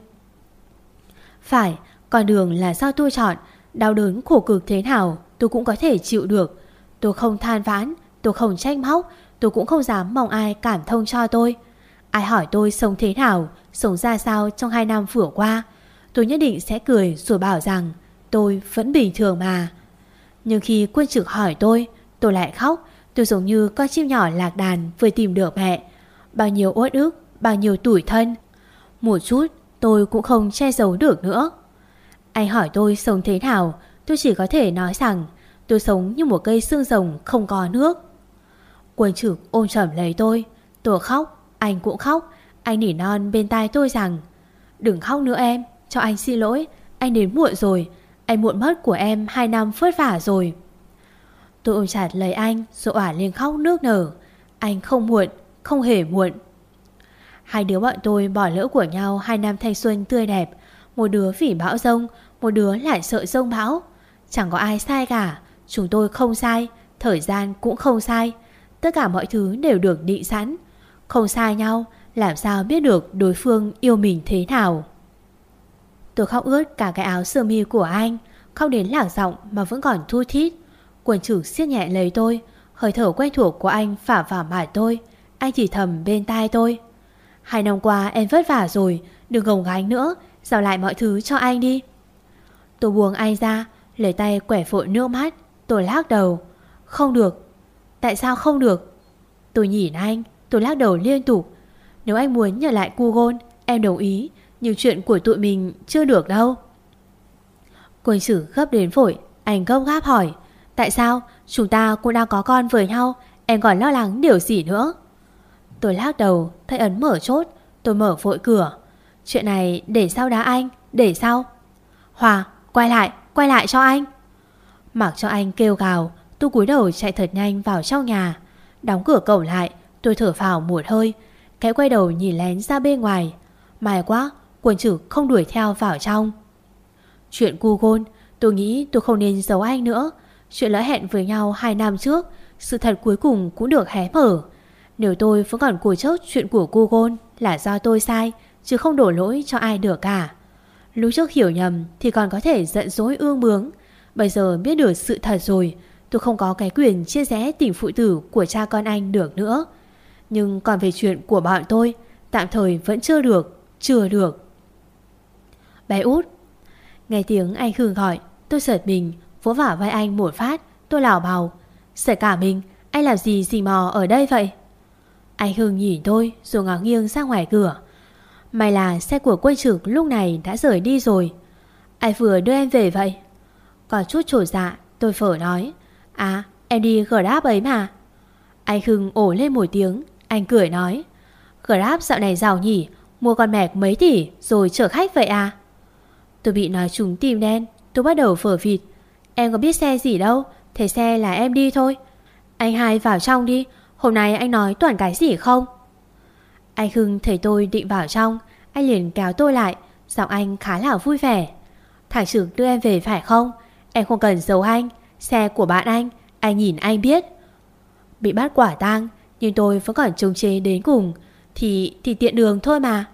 B: Phải, con đường là sao tôi chọn, đau đớn khổ cực thế nào tôi cũng có thể chịu được. Tôi không than vãn, tôi không trách móc, tôi cũng không dám mong ai cảm thông cho tôi. Ai hỏi tôi sống thế nào, sống ra sao trong hai năm vừa qua, tôi nhất định sẽ cười rồi bảo rằng tôi vẫn bình thường mà. Nhưng khi quân trực hỏi tôi, tôi lại khóc Tôi giống như con chim nhỏ lạc đàn vừa tìm được mẹ. Bao nhiêu uất ức, Bao nhiêu tủi thân. Một chút, tôi cũng không che giấu được nữa. Anh hỏi tôi sống thế nào, Tôi chỉ có thể nói rằng Tôi sống như một cây xương rồng không có nước. Quân trực ôm chầm lấy tôi. Tôi khóc, Anh cũng khóc. Anh nỉ non bên tai tôi rằng, Đừng khóc nữa em, Cho anh xin lỗi. Anh đến muộn rồi. Anh muộn mất của em 2 năm phớt vả rồi. Tôi ôm chặt lấy anh Rồi ỏa lên khóc nước nở. Anh không muộn, Không hề muộn. Hai đứa bọn tôi bỏ lỡ của nhau Hai năm thanh xuân tươi đẹp. Một đứa vì bão rông, Một đứa lại sợ rông bão. Chẳng có ai sai cả, Chúng tôi không sai, Thời gian cũng không sai. Tất cả mọi thứ đều được định sẵn. Không sai nhau, Làm sao biết được đối phương yêu mình thế nào. Tôi khóc ướt cả cái áo sơ mi của anh, Khóc đến lảng giọng mà vẫn còn thu thít. Quần chủ siết nhẹ lấy tôi, Hơi thở quen thuộc của anh phả vào mặt tôi, Anh chỉ thầm bên tai tôi. Hai năm qua em vất vả rồi, Đừng gồng gánh nữa, Giao lại mọi thứ cho anh đi. Tôi buông anh ra, Lấy tay quẻ vội nước mắt, Tôi lắc đầu. Không được. Tại sao không được? Tôi nhìn anh, Tôi lắc đầu liên tục. Nếu anh muốn nhận lại cu gôn, Em đồng ý, Nhưng chuyện của tụi mình chưa được đâu. Quân sử gấp đến vội, Anh gấp gáp hỏi. Tại sao? Chúng ta cũng đang có con với nhau. Em còn lo lắng điều gì nữa? Tôi lắc đầu, Thấy ấn mở chốt. Tôi mở vội cửa. Chuyện này để sau đá anh, Để sau. Hòa, quay lại Quay lại cho anh. Mặc cho anh kêu gào, Tôi cúi đầu chạy thật nhanh vào trong nhà. Đóng cửa cổng lại, Tôi thở phào một hơi Cái quay đầu nhìn lén ra bên ngoài. May quá Quần chủ không đuổi theo vào trong. Chuyện cu gôn, Tôi nghĩ tôi không nên giấu anh nữa. Chuyện lỡ hẹn với nhau 2 năm trước, Sự thật cuối cùng cũng được hé mở. Nếu tôi vẫn còn cùi chốc chuyện của cô Là do tôi sai, Chứ không đổ lỗi cho ai được cả. Lúc trước hiểu nhầm thì còn có thể giận dỗi ương bướng. Bây giờ biết được sự thật rồi, Tôi không có cái quyền chia rẽ tình phụ tử của cha con anh được nữa. Nhưng còn về chuyện của bọn tôi, Tạm thời vẫn chưa được Chưa được. Bé út. Nghe tiếng anh Khương gọi, Tôi giật mình. Vỗ vả vai anh một phát, Tôi lảo bào. Sợ cả mình, Anh làm gì gì mò ở đây vậy? Anh Hưng nhìn tôi, Rồi ngó nghiêng ra ngoài cửa. May là xe của quân trực lúc này đã rời đi rồi. Ai vừa đưa em về vậy? Có chút trổ dạ Tôi phở nói. À em đi Grab ấy mà. Anh Hưng ổ lên một tiếng, Anh cười nói. Grab dạo này giàu nhỉ, Mua con mẹc mấy tỷ rồi chở khách vậy à? Tôi bị nói trúng tim đen, Tôi bắt đầu phở vịt Em có biết xe gì đâu, Thế xe là em đi thôi. Anh hai vào trong đi, Hôm nay anh nói toàn cái gì không? Anh Hưng thấy tôi định vào trong, Anh liền kéo tôi lại, Giọng anh khá là vui vẻ. Thằng trưởng đưa em về phải không? Em không cần giấu anh, Xe của bạn anh Anh nhìn anh biết. Bị bắt quả tang, Nhưng tôi vẫn còn trông chế đến cùng, Thì thì tiện đường thôi mà.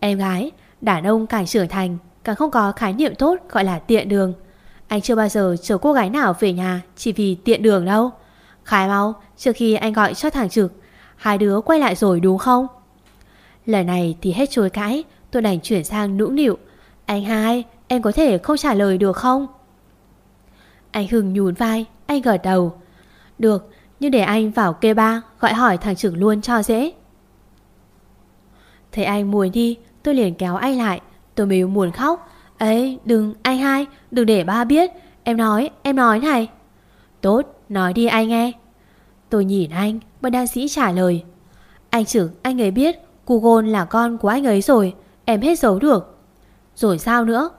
B: Em gái, Đàn ông càng trưởng thành, Càng không có khái niệm tốt gọi là tiện đường anh chưa bao giờ chở cô gái nào về nhà Chỉ vì tiện đường đâu. Khai mau, trước khi anh gọi cho thằng trực, Hai đứa quay lại rồi đúng không? Lần này thì hết chối cãi, Tôi đành chuyển sang nũng nịu. Anh hai, em có thể không trả lời được không? Anh Hưng nhún vai, Anh gật đầu. Được, nhưng để anh vào kê ba, Gọi hỏi thằng trực luôn cho dễ. Thấy anh muốn đi, Tôi liền kéo anh lại. Tôi mới muốn khóc. Ấy đừng anh hai, Đừng để ba biết. Em nói em nói này. Tốt, nói đi anh nghe. Tôi nhìn anh, Bất đa sĩ trả lời. Anh trưởng anh ấy biết Cu gôn là con của anh ấy rồi. Em hết giấu được. Rồi sao nữa?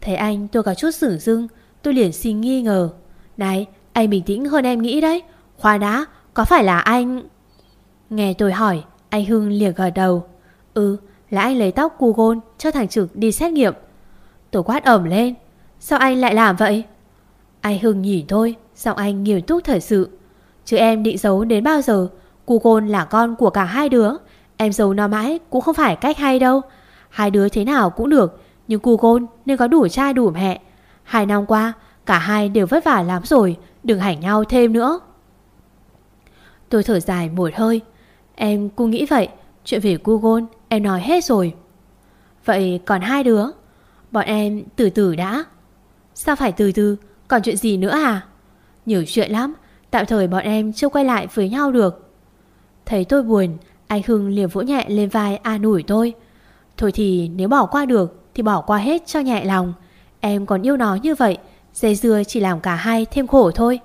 B: Thấy anh, tôi có chút sửng dưng Tôi liền xin nghi ngờ. Này, anh bình tĩnh hơn em nghĩ đấy. Khoa đã, có phải là anh? Nghe tôi hỏi, Anh Hưng liền gật đầu. Ừ là anh lấy tóc cu gôn cho thằng trực đi xét nghiệm. Tôi quát ẩm lên. Sao anh lại làm vậy? Anh Hưng nhìn thôi Giọng anh nghiêm túc thật sự. Chứ em định giấu đến bao giờ? Cu côn là con của cả hai đứa. Em giấu nó mãi cũng không phải cách hay đâu. Hai đứa thế nào cũng được, Nhưng cu côn nên có đủ cha đủ mẹ. Hai năm qua, Cả hai đều vất vả lắm rồi, Đừng hành nhau thêm nữa. Tôi thở dài một hơi. Em cũng nghĩ vậy, Chuyện về cu gôn em nói hết rồi. Vậy còn hai đứa? Bọn em từ từ đã. Sao phải từ từ? Còn chuyện gì nữa à? Nhiều chuyện lắm. Tạm thời bọn em chưa quay lại với nhau được. Thấy tôi buồn Anh Hưng liền vỗ nhẹ lên vai an ủi tôi. Thôi thì nếu bỏ qua được Thì bỏ qua hết cho nhẹ lòng. Em còn yêu nó như vậy Dây dưa chỉ làm cả hai thêm khổ thôi.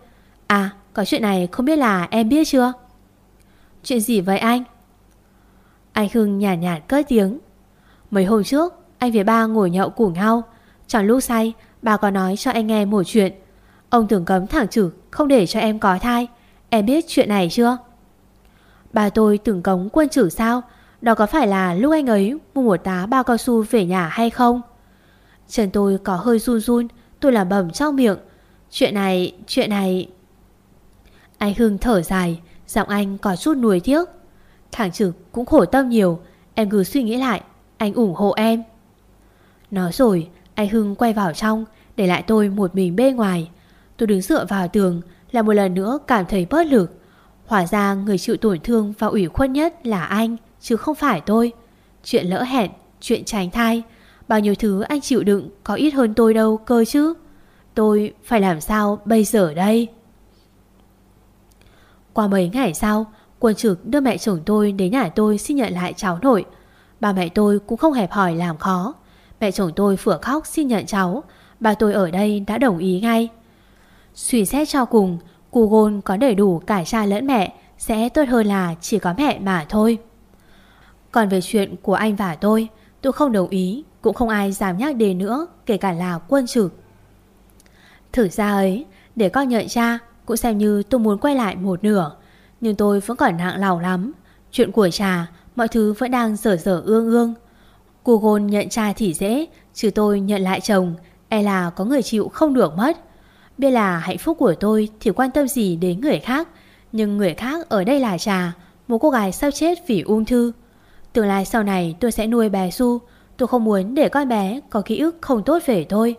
B: À có chuyện này không biết là em biết chưa? Chuyện gì vậy anh? Anh Hưng nhàn nhạt, nhạt cất tiếng. Mấy hôm trước anh với ba ngồi nhậu cùng nhau. Trong lúc say Bà có nói cho anh nghe một chuyện. Ông tưởng cấm thẳng trực Không để cho em có thai. Em biết chuyện này chưa? Bà tôi tưởng cống quân trừ sao? Đó có phải là lúc anh ấy Mua một tá bao cao su về nhà hay không? Chân tôi có hơi run run Tôi làm bầm trong miệng. Chuyện này, chuyện này Anh Hưng thở dài Giọng anh có chút nuối tiếc. Thằng trực cũng khổ tâm nhiều Em cứ suy nghĩ lại Anh ủng hộ em. Nói rồi anh Hưng quay vào trong Để lại tôi một mình bên ngoài. Tôi đứng dựa vào tường Là một lần nữa cảm thấy bớt lực. Hóa ra người chịu tổn thương và ủy khuất nhất là anh Chứ không phải tôi. Chuyện lỡ hẹn, chuyện tránh thai Bao nhiêu thứ anh chịu đựng Có ít hơn tôi đâu cơ chứ. Tôi phải làm sao bây giờ đây? Qua mấy ngày sau Quân trực đưa mẹ chồng tôi đến nhà tôi xin nhận lại cháu nội. Bà mẹ tôi cũng không hẹp hỏi làm khó. Mẹ chồng tôi vừa khóc xin nhận cháu. Bà tôi ở đây đã đồng ý ngay. Suy xét cho cùng Cu gôn có đầy đủ cả cha lẫn mẹ, Sẽ tốt hơn là chỉ có mẹ mà thôi. Còn về chuyện của anh và tôi Tôi không đồng ý, Cũng không ai dám nhắc đến nữa, Kể cả là quân trực Thử ra ấy, Để con nhận cha, Cũng xem như tôi muốn quay lại một nửa. Nhưng tôi vẫn còn nặng lòng lắm. Chuyện của cha, Mọi thứ vẫn đang dở dở ương ương. Cô gôn nhận trai thì dễ Chứ tôi nhận lại chồng E là có người chịu không được mất. Biết là hạnh phúc của tôi Thì quan tâm gì đến người khác, Nhưng người khác ở đây là trà, Một cô gái sắp chết vì ung thư. Tương lai sau này tôi sẽ nuôi bé Su, Tôi không muốn để con bé có ký ức không tốt về tôi.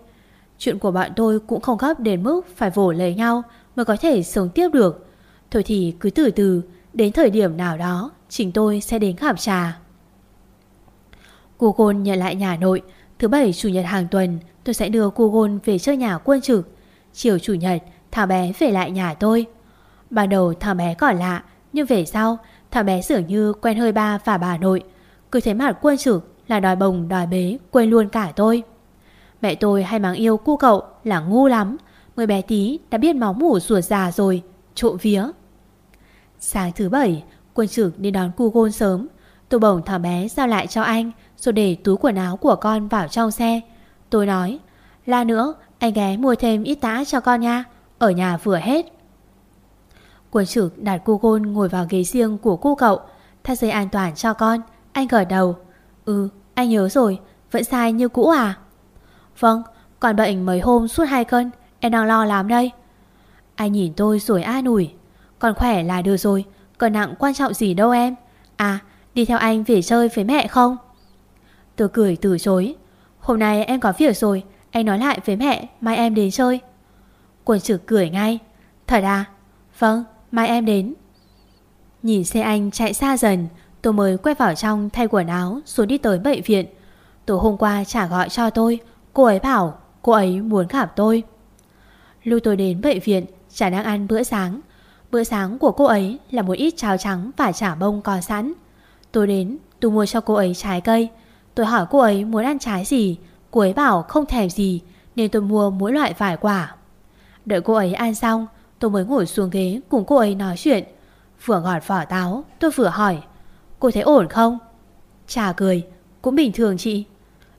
B: Chuyện của bọn tôi cũng không gấp đến mức Phải vỗ lấy nhau Mới có thể sống tiếp được. Thôi thì cứ từ từ, Đến thời điểm nào đó, Chính tôi sẽ đến gặp trà. Cô Gôn nhận lại nhà nội. Thứ bảy, chủ nhật hàng tuần, Tôi sẽ đưa cô Gôn về chơi nhà quân trực. Chiều chủ nhật Thảo bé về lại nhà tôi. Ban đầu thằng bé còn lạ, Nhưng về sau, thằng bé dường như quen hơi ba và bà nội. Cứ thấy mặt quân trực là đòi bồng, đòi bế, Quên luôn cả tôi. Mẹ tôi hay mắng yêu cu cậu là ngu lắm. Mới bé tí đã biết máu mủ ruột già rồi. Trộm vía. Sáng thứ bảy, Quân trực đi đón cu gôn sớm. Tôi bồng thằng bé giao lại cho anh rồi để túi quần áo của con vào trong xe. Tôi nói, La nữa, anh ghé mua thêm ít tã cho con nha, Ở nhà vừa hết. Quân trực đặt cô gôn ngồi vào ghế riêng của cô cậu, Thắt dây an toàn cho con. Anh gật đầu Ừ anh nhớ rồi, Vẫn sai như cũ à? Vâng Còn bệnh mấy hôm suốt hai cân, Em đang lo lắm đây. Anh nhìn tôi rồi an ủi, Còn khỏe là được rồi, Cân nặng quan trọng gì đâu em. À đi theo anh về chơi với mẹ không? Tôi cười từ chối. Hôm nay em có việc rồi, Anh nói lại với mẹ, mai em đến chơi. Quân trực cười ngay. Thật à? Vâng mai em đến. Nhìn xe anh chạy xa dần Tôi mới quay vào trong thay quần áo Rồi đi tới bệnh viện. Tối hôm qua trả gọi cho tôi, Cô ấy bảo cô ấy muốn gặp tôi. Lúc tôi đến bệnh viện, Chả đang ăn bữa sáng. Bữa sáng của cô ấy là một ít cháo trắng Và chả bông có sẵn. Tôi đến, tôi mua cho cô ấy trái cây. Tôi hỏi cô ấy muốn ăn trái gì. Cô ấy bảo không thèm gì, Nên tôi mua mỗi loại vài quả. Đợi cô ấy ăn xong, Tôi mới ngồi xuống ghế cùng cô ấy nói chuyện. Vừa gọt vỏ táo, Tôi vừa hỏi, Cô thấy ổn không? Trà cười, Cũng bình thường chị.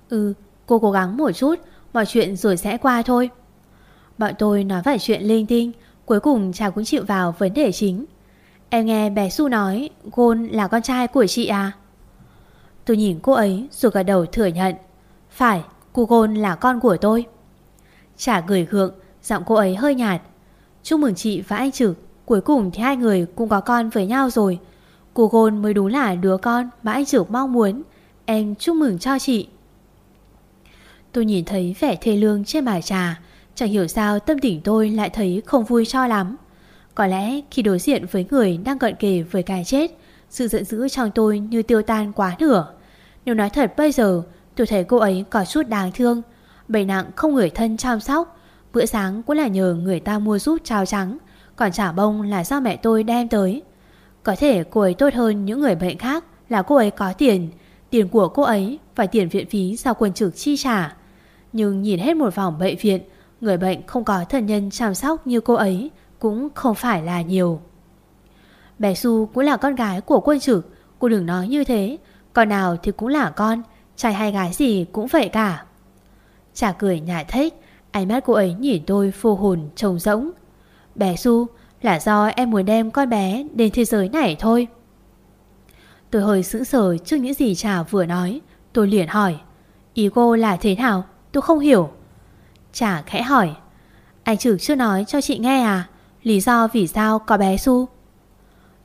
B: Ừ cô cố gắng một chút, Mọi chuyện rồi sẽ qua thôi. Bọn tôi nói vài chuyện linh tinh, Cuối cùng trà cũng chịu vào vấn đề chính. Em nghe bé Su nói, Gôn là con trai của chị à? Tôi nhìn cô ấy rồi gật đầu thừa nhận. Phải, Cô Gôn là con của tôi. Chả gửi gượng, Giọng cô ấy hơi nhạt. Chúc mừng chị và anh Trực, Cuối cùng thì hai người cũng có con với nhau rồi. Cô Gôn mới đúng là đứa con Mà anh Trực mong muốn. Em chúc mừng cho chị. Tôi nhìn thấy vẻ thê lương trên bài trà, Chẳng hiểu sao tâm tình tôi lại thấy không vui cho lắm. Có lẽ khi đối diện với người đang cận kề với cái chết, Sự giận dữ trong tôi như tiêu tan quá nửa. Nếu nói thật bây giờ, Tôi thấy cô ấy có chút đáng thương. Bệnh nặng không người thân chăm sóc. Bữa sáng cũng là nhờ người ta mua giúp cháo trắng, Còn trả bông là do mẹ tôi đem tới. Có thể cô ấy tốt hơn những người bệnh khác Là cô ấy có tiền. Tiền của cô ấy phải tiền viện phí do quân trực chi trả. Nhưng nhìn hết một vòng bệnh viện, Người bệnh không có thân nhân chăm sóc như cô ấy Cũng không phải là nhiều. Bé Su cũng là con gái của quân trực, Cô đừng nói như thế. Con nào thì cũng là con, Trai hay gái gì cũng vậy cả. Chả cười nhại thích Ánh mắt cô ấy nhìn tôi phù hồn trông rỗng. Bé Su Là do em muốn đem con bé đến thế giới này thôi. Tôi hơi sững sờ trước những gì Trà vừa nói. Tôi liền hỏi, Ý cô là thế nào? Tôi không hiểu. Trà khẽ hỏi, Anh trực chưa nói cho chị nghe à? Lý do vì sao có bé Su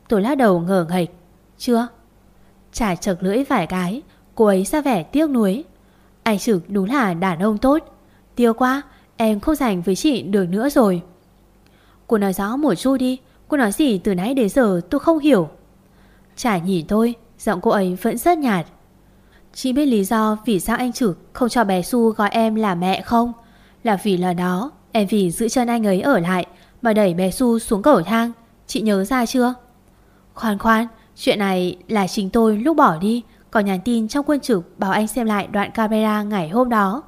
B: Tôi lắc đầu ngờ nghịch Chưa. Trà chật lưỡi vài cái, Cô ấy ra vẻ tiếc nuối. Anh trực đúng là đàn ông tốt. Tiêu quá, Em không dành với chị được nữa rồi. Cô nói rõ một chút đi, Cô nói gì từ nãy đến giờ tôi không hiểu. Chả nhìn tôi Giọng cô ấy vẫn rất nhạt. Chị biết lý do vì sao anh trực Không cho bé Su gọi em là mẹ không? Là vì là đó, Em vì giữ chân anh ấy ở lại Mà đẩy bé Su xuống cầu thang. Chị nhớ ra chưa? Khoan khoan Chuyện này là chính tôi lúc bỏ đi, Còn nhắn tin trong quân trực Bảo anh xem lại đoạn camera ngày hôm đó.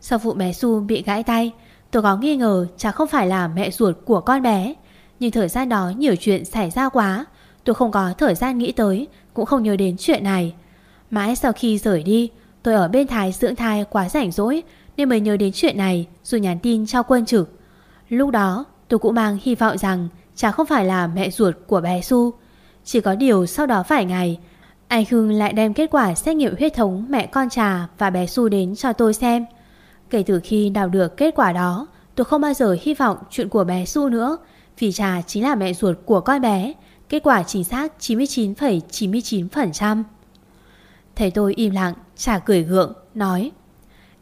B: Sau vụ bé Su bị gãy tay, Tôi có nghi ngờ chả không phải là mẹ ruột của con bé. Nhưng thời gian đó nhiều chuyện xảy ra quá, Tôi không có thời gian nghĩ tới, Cũng không nhớ đến chuyện này. Mãi sau khi rời đi, Tôi ở bên Thái dưỡng thai quá rảnh rỗi, Nên mới nhớ đến chuyện này, Rồi nhắn tin cho quân trực Lúc đó, tôi cũng mang hy vọng rằng Chả không phải là mẹ ruột của bé Su chỉ có điều sau đó vài ngày Anh Hưng lại đem kết quả xét nghiệm huyết thống mẹ con trà và bé Su đến cho tôi xem Kể từ khi đào được kết quả đó Tôi không bao giờ hy vọng chuyện của bé Su nữa Vì trà chính là mẹ ruột của con bé Kết quả chính xác 99,99%. ,99%. Thấy tôi im lặng, trà cười gượng, nói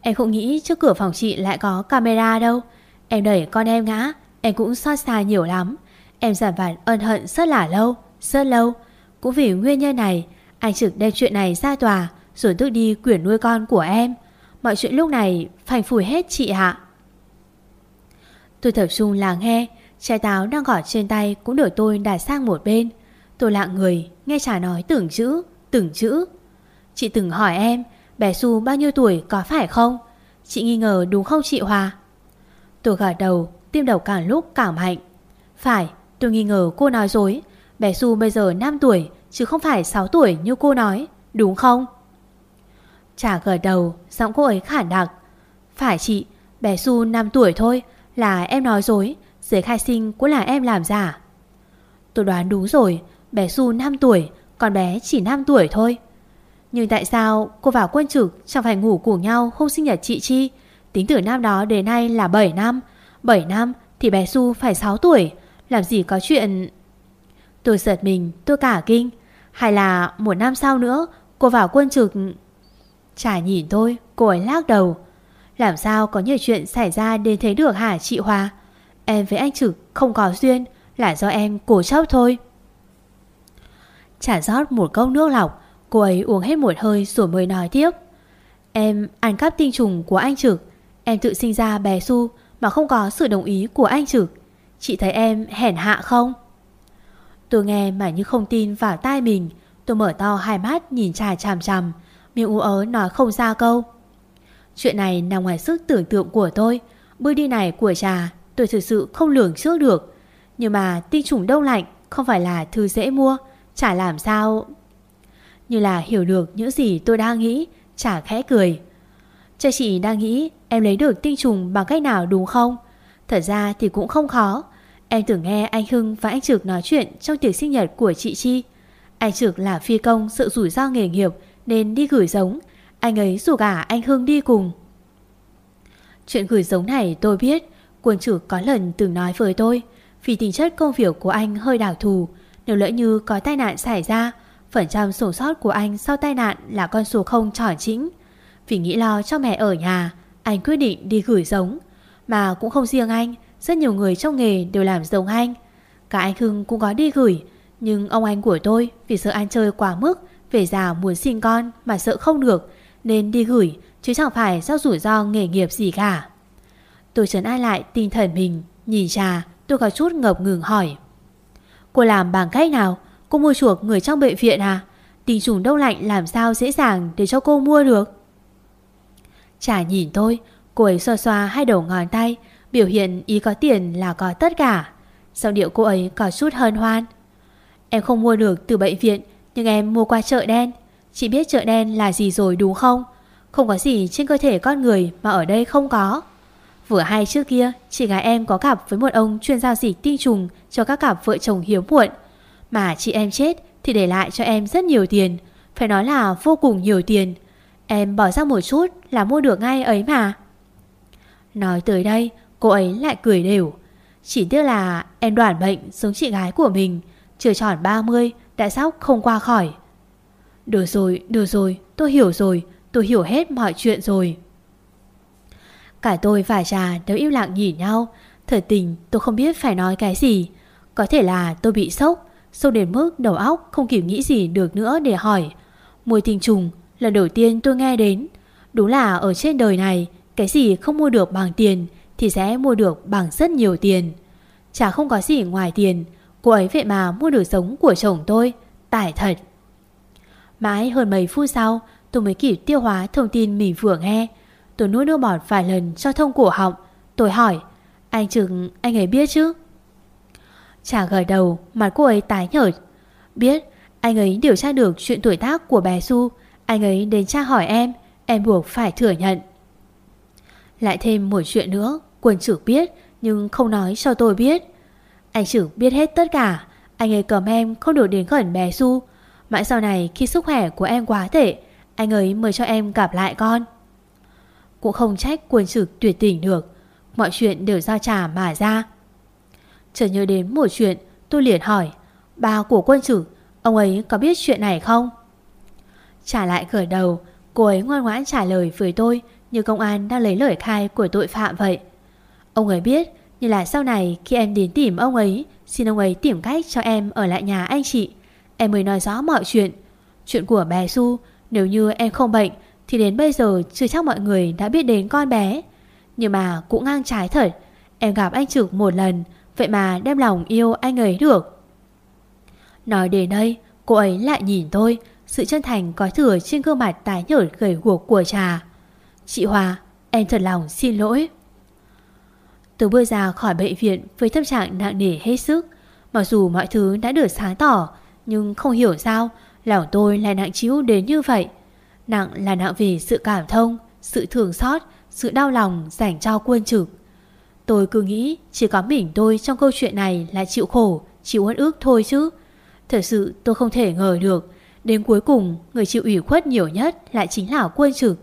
B: Em không nghĩ trước cửa phòng chị lại có camera đâu Em đẩy con em ngã Em cũng xót xa nhiều lắm Em giản vặt ân hận rất là lâu rất lâu. Cũng vì nguyên nhân này, Anh trực đem chuyện này ra tòa, Rồi tước đi quyển nuôi con của em. Mọi chuyện lúc này phành phủi hết chị hạ Tôi tập trung là nghe, Trái táo đang gọt trên tay cũng được tôi đặt sang một bên. Tôi lặng người, Nghe trả nói từng chữ Từng chữ. Chị từng hỏi em, Bé Su bao nhiêu tuổi, có phải không? Chị nghi ngờ đúng không chị Hòa? Tôi gật đầu, Tim đầu càng lúc càng mạnh. Phải, tôi nghi ngờ cô nói dối. Bé Su bây giờ 5 tuổi, Chứ không phải 6 tuổi như cô nói, Đúng không? Trả gật đầu, Giọng cô ấy khản đặc. Phải chị, Bé Su 5 tuổi thôi, Là em nói dối, Giấy khai sinh cũng là em làm giả. Tôi đoán đúng rồi, Bé Su 5 tuổi, Còn bé chỉ 5 tuổi thôi. Nhưng tại sao cô vào quân trực Chẳng phải ngủ cùng nhau hôm sinh nhật chị Chi? Tính từ năm đó đến nay là 7 năm. 7 năm thì bé Su phải 6 tuổi. Làm gì có chuyện Tôi giật mình, tôi cả kinh. Hay là một năm sau nữa, Cô vào quân trực. Chả nhìn tôi, cô ấy lắc đầu. Làm sao có nhiều chuyện xảy ra đến thế được hả, chị Hòa Em với anh Trực không có duyên, Là do em cố chấp thôi. Chả rót một cốc nước lọc, Cô ấy uống hết một hơi rồi mới nói tiếp. Em ăn cắp tinh trùng của anh Trực. Em tự sinh ra bé Su Mà không có sự đồng ý của anh Trực. Chị thấy em hèn hạ không? Tôi nghe mà như không tin vào tai mình. Tôi mở to hai mắt nhìn trà chằm chằm Miệng ú ớ nói không ra câu. Chuyện này nằm ngoài sức tưởng tượng của tôi. Bước đi này của trà Tôi thực sự không lường trước được. Nhưng mà tinh trùng đông lạnh Không phải là thứ dễ mua. Chả làm sao Như là hiểu được những gì tôi đang nghĩ. Chả khẽ cười. Cha chị đang nghĩ em lấy được tinh trùng bằng cách nào đúng không? Thật ra thì cũng không khó. Em tưởng nghe anh Hưng và anh Trực nói chuyện Trong tiệc sinh nhật của chị Chi. Anh Trực là phi công sợ rủi ro nghề nghiệp Nên đi gửi giống. Anh ấy rủ cả anh Hưng đi cùng. Chuyện gửi giống này tôi biết, Quân Trực có lần từng nói với tôi, Vì tính chất công việc của anh hơi đảo thù, Nếu lỡ như có tai nạn xảy ra, Phần trăm sổ sót của anh sau tai nạn Là con số không tròn chỉnh. Vì nghĩ lo cho mẹ ở nhà, Anh quyết định đi gửi giống, Mà cũng không riêng anh rất nhiều người trong nghề đều làm giống anh. Cả anh Hưng cũng có đi gửi, Nhưng ông anh của tôi vì sợ anh chơi quá mức, Về già muốn sinh con mà sợ không được, Nên đi gửi, Chứ chẳng phải do rủi ro nghề nghiệp gì cả. Tôi trấn ai lại tinh thần mình, Nhìn trà Tôi có chút ngập ngừng hỏi. Cô làm bằng cách nào? Cô mua chuộc người trong bệnh viện à? Tình trùng đông lạnh làm sao dễ dàng Để cho cô mua được? Chả nhìn tôi, Cô ấy xoa xoa hai đầu ngón tay Biểu hiện ý có tiền là có tất cả. Sau điệu cô ấy có chút hân hoan. Em không mua được từ bệnh viện, Nhưng em mua qua chợ đen. Chị biết chợ đen là gì rồi đúng không? Không có gì trên cơ thể con người Mà ở đây không có. Vừa hay trước kia, chị gái em có gặp với một ông chuyên giao dịch tinh trùng Cho các cặp vợ chồng hiếm muộn. Mà chị em chết thì để lại cho em rất nhiều tiền. Phải nói là vô cùng nhiều tiền. Em bỏ ra một chút là mua được ngay ấy mà. Nói tới đây Cô ấy lại cười đều. Chỉ tiếc là em đoản bệnh giống chị gái của mình Chưa tròn 30 Đã sóc không qua khỏi? Được rồi, được rồi, tôi hiểu rồi Tôi hiểu hết mọi chuyện rồi. Cả tôi và trà đều im lặng nhìn nhau. Thời tình tôi không biết phải nói cái gì. Có thể là tôi bị sốc Sâu đến mức đầu óc không kịp nghĩ gì được nữa để hỏi. Mùi tình trùng Lần đầu tiên tôi nghe đến. Đúng là ở trên đời này Cái gì không mua được bằng tiền thì sẽ mua được bằng rất nhiều tiền. Chả không có gì ngoài tiền, Cô ấy vậy mà mua được sống của chồng tôi Tải thật. Mãi hơn mấy phút sau, Tôi mới kịp tiêu hóa thông tin mình vừa nghe. Tôi nuốt nước bọt vài lần cho thông cổ họng. Tôi hỏi, Anh chừng anh ấy biết chứ? Chả gật đầu, Mặt cô ấy tái nhợt. Biết, anh ấy điều tra được chuyện tuổi tác của bé Su Anh ấy đến tra hỏi em Em buộc phải thừa nhận. Lại thêm một chuyện nữa. Quân trưởng biết, nhưng không nói cho tôi biết. Anh trưởng biết hết tất cả. Anh ấy cầm em không được đến gần bé Su Mãi sau này khi sức khỏe của em quá tệ, Anh ấy mới cho em gặp lại con. Cũng không trách quân trực tuyệt tình được. Mọi chuyện đều do trà mà ra. Chợt nhớ đến một chuyện, Tôi liền hỏi Ba của quân trực Ông ấy có biết chuyện này không? Trả lại khởi đầu. Cô ấy ngoan ngoãn trả lời với tôi Như công an đang lấy lời khai của tội phạm vậy. Ông ấy biết, Nhưng là sau này khi em đến tìm ông ấy, Xin ông ấy tìm cách cho em ở lại nhà anh chị. Em mới nói rõ mọi chuyện. Chuyện của bé Su Nếu như em không bệnh, Thì đến bây giờ chưa chắc mọi người đã biết đến con bé. Nhưng mà cũng ngang trái thật, Em gặp anh Trực một lần, Vậy mà đem lòng yêu anh ấy được. Nói đến đây, Cô ấy lại nhìn tôi, Sự chân thành có thừa trên gương mặt tái nhợt gầy guộc của trà Chị Hòa Em thật lòng xin lỗi. Tôi bước ra khỏi bệnh viện Với tâm trạng nặng nề hết sức Mặc dù mọi thứ đã được sáng tỏ Nhưng không hiểu sao Lòng tôi lại nặng chịu đến như vậy Nặng là nặng vì sự cảm thông Sự thường xót Sự đau lòng dành cho quân trực Tôi cứ nghĩ chỉ có mình tôi trong câu chuyện này là chịu khổ, chịu uất ức thôi chứ. Thật sự tôi không thể ngờ được, đến cuối cùng người chịu ủy khuất nhiều nhất lại chính là quân trực.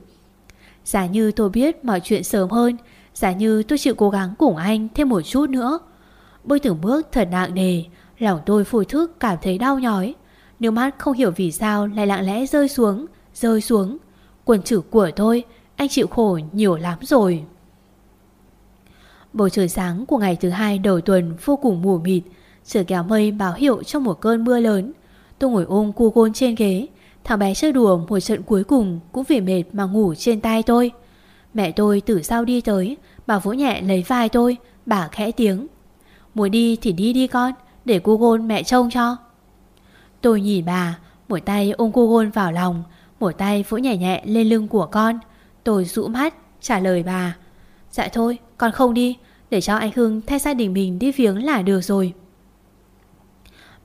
B: Giả như tôi biết mọi chuyện sớm hơn, giả như tôi chịu cố gắng cùng anh thêm một chút nữa. Bước từng bước thật nặng nề, lòng tôi phôi thức cảm thấy đau nhói. Nước mắt không hiểu vì sao lại lặng lẽ rơi xuống, rơi xuống. Quần chữ của tôi, anh chịu khổ nhiều lắm rồi. Bầu trời sáng của ngày thứ hai đầu tuần vô cùng mù mịt, trời kéo mây báo hiệu trong một cơn mưa lớn. Tôi ngồi ôm cu côn trên ghế, thằng bé chơi đùa một trận cuối cùng cũng vì mệt mà ngủ trên tay tôi. Mẹ tôi từ sau đi tới, bà vỗ nhẹ lấy vai tôi, bà khẽ tiếng. Muốn đi thì đi đi con, để cô gôn mẹ trông cho. Tôi nhìn bà, một tay ôm cô gôn vào lòng, một tay vỗ nhẹ nhẹ lên lưng của con. Tôi rũ mắt, trả lời bà. Dạ thôi, con không đi Để cho anh Hưng thay gia đình mình đi viếng là được rồi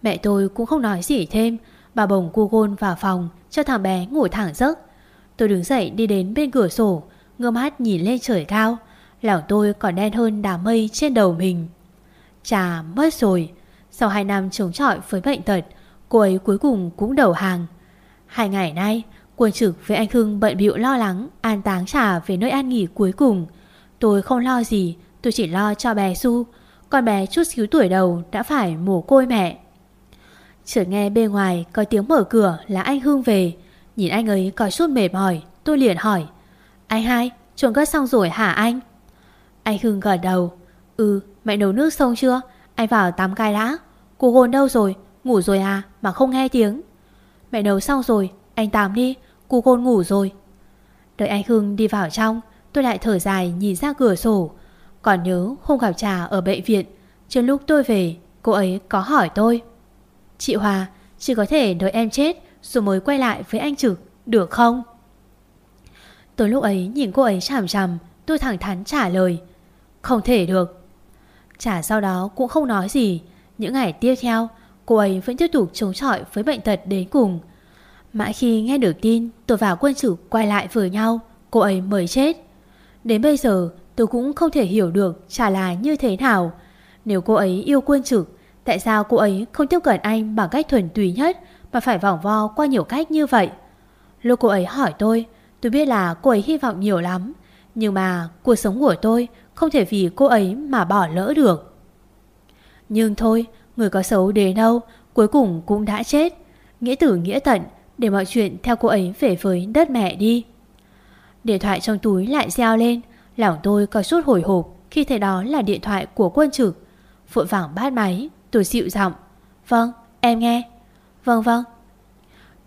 B: Mẹ tôi cũng không nói gì thêm Bà bồng cô gôn vào phòng Cho thằng bé ngủ thẳng giấc Tôi đứng dậy đi đến bên cửa sổ Ngơ mắt nhìn lên trời cao lão tôi còn đen hơn đám mây trên đầu mình. Chà, mất rồi. Sau 2 năm chống chọi với bệnh tật, Cô ấy cuối cùng cũng đầu hàng. Hai ngày nay, Quân trực với anh Hưng bận bịu lo lắng, An táng trả về nơi an nghỉ cuối cùng. Tôi không lo gì, Tôi chỉ lo cho bé Su Con bé chút xíu tuổi đầu đã phải mồ côi mẹ. Chợt nghe bên ngoài Có tiếng mở cửa là anh hưng về. Nhìn anh ấy có chút mệt mỏi, Tôi liền hỏi anh hai, chuồng cất xong rồi hả anh? Anh Hưng gật đầu. Ừ mẹ nấu nước xong chưa? Anh vào tắm cái đã. Cô hồn đâu rồi? Ngủ rồi à mà không nghe tiếng. Mẹ nấu xong rồi, Anh tắm đi. Cô hồn ngủ rồi. Đợi anh Hưng đi vào trong, Tôi lại thở dài nhìn ra cửa sổ. Còn nhớ hôm gặp trà ở bệnh viện Trước lúc tôi về, Cô ấy có hỏi tôi. Chị Hòa, chị có thể đợi em chết Rồi mới quay lại với anh Trực, Được không? Tôi lúc ấy nhìn cô ấy chằm chằm, Tôi thẳng thắn trả lời, Không thể được. Trả sau đó cũng không nói gì. Những ngày tiếp theo, Cô ấy vẫn tiếp tục chống chọi với bệnh tật đến cùng. Mãi khi nghe được tin tôi và quân chủ quay lại với nhau, Cô ấy mới chết. Đến bây giờ, tôi cũng không thể hiểu được trả là như thế nào. Nếu cô ấy yêu quân trực Tại sao cô ấy không tiếp cận anh bằng cách thuần túy nhất Mà phải vòng vo qua nhiều cách như vậy? Lúc cô ấy hỏi tôi Tôi biết là cô ấy hy vọng nhiều lắm, Nhưng mà cuộc sống của tôi Không thể vì cô ấy mà bỏ lỡ được. Nhưng thôi, Người có xấu đến đâu, Cuối cùng cũng đã chết. Nghĩa tử nghĩa tận Để mọi chuyện theo cô ấy về với đất mẹ đi. Điện thoại trong túi lại reo lên, Lòng tôi có chút hồi hộp Khi thấy đó là điện thoại của quân trực. Vội vàng bát máy, Tôi dịu giọng Vâng em nghe. Vâng vâng.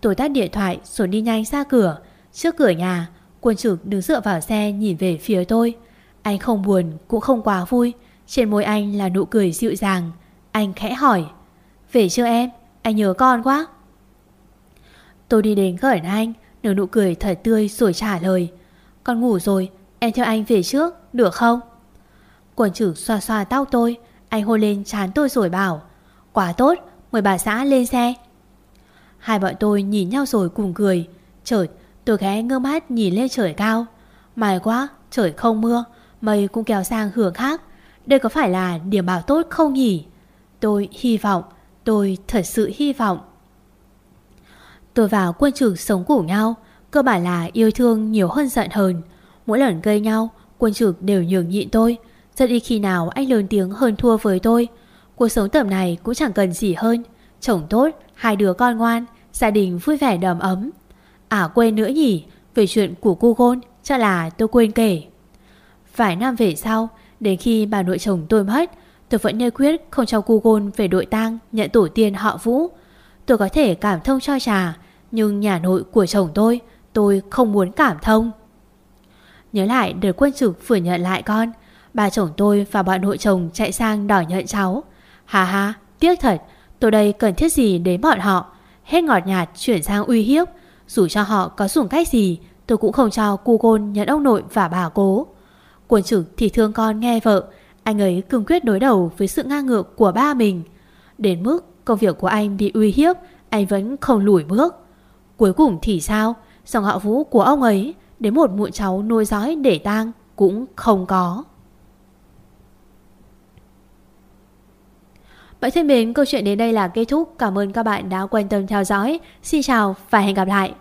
B: Tôi tắt điện thoại rồi đi nhanh ra cửa Trước cửa nhà, Quân trực đứng dựa vào xe nhìn về phía tôi. Anh không buồn, cũng không quá vui. Trên môi anh là nụ cười dịu dàng. Anh khẽ hỏi, Về chưa em? Anh nhớ con quá. Tôi đi đến gần anh, Nở nụ cười thật tươi rồi trả lời, Con ngủ rồi, Em theo anh về trước, Được không? Quân trực xoa xoa tóc tôi, Anh hôn lên chán tôi rồi bảo, Quá tốt, Mời bà xã lên xe. Hai bọn tôi nhìn nhau rồi cùng cười. Chợt tôi ghé ngơ mắt nhìn lên trời cao. May quá trời không mưa Mây cũng kéo sang hướng khác. Đây có phải là điểm bảo tốt không nhỉ? Tôi hy vọng Tôi thật sự hy vọng. Tôi và quân trưởng sống cùng nhau Cơ bản là yêu thương nhiều hơn giận hờn. Mỗi lần gây nhau Quân trực đều nhường nhịn tôi. Rất ít khi nào anh lớn tiếng hơn thua với tôi. Cuộc sống tầm này cũng chẳng cần gì hơn. Chồng tốt, hai đứa con ngoan Gia đình vui vẻ đầm ấm. À quên nữa nhỉ. Về chuyện của cô Gôn Chắc là tôi quên kể. Vài năm về sau Đến khi bà nội chồng tôi mất Tôi vẫn nơi quyết không cho cô Gôn về đội tang Nhận tổ tiên họ Vũ. Tôi có thể cảm thông cho trà Nhưng nhà nội của chồng tôi Tôi không muốn cảm thông. Nhớ lại đợt quân trực vừa nhận lại con Bà chồng tôi và bọn nội chồng chạy sang đòi nhận cháu. Hà hà, tiếc thật Tôi đây cần thiết gì đến bọn họ? Hết ngọt nhạt chuyển sang uy hiếp dù cho họ có dùng cách gì Tôi cũng không cho cu côn nhận ông nội và bà cố Quân trực thì thương con nghe vợ Anh ấy cương quyết đối đầu với sự ngang ngược của ba mình Đến mức công việc của anh bị uy hiếp Anh vẫn không lùi bước Cuối cùng thì sao Dòng họ vũ của ông ấy Đến một muộn cháu nuôi dõi để tang Cũng không có Vậy thân mến, câu chuyện đến đây là kết thúc. Cảm ơn các bạn đã quan tâm theo dõi. Xin chào và hẹn gặp lại.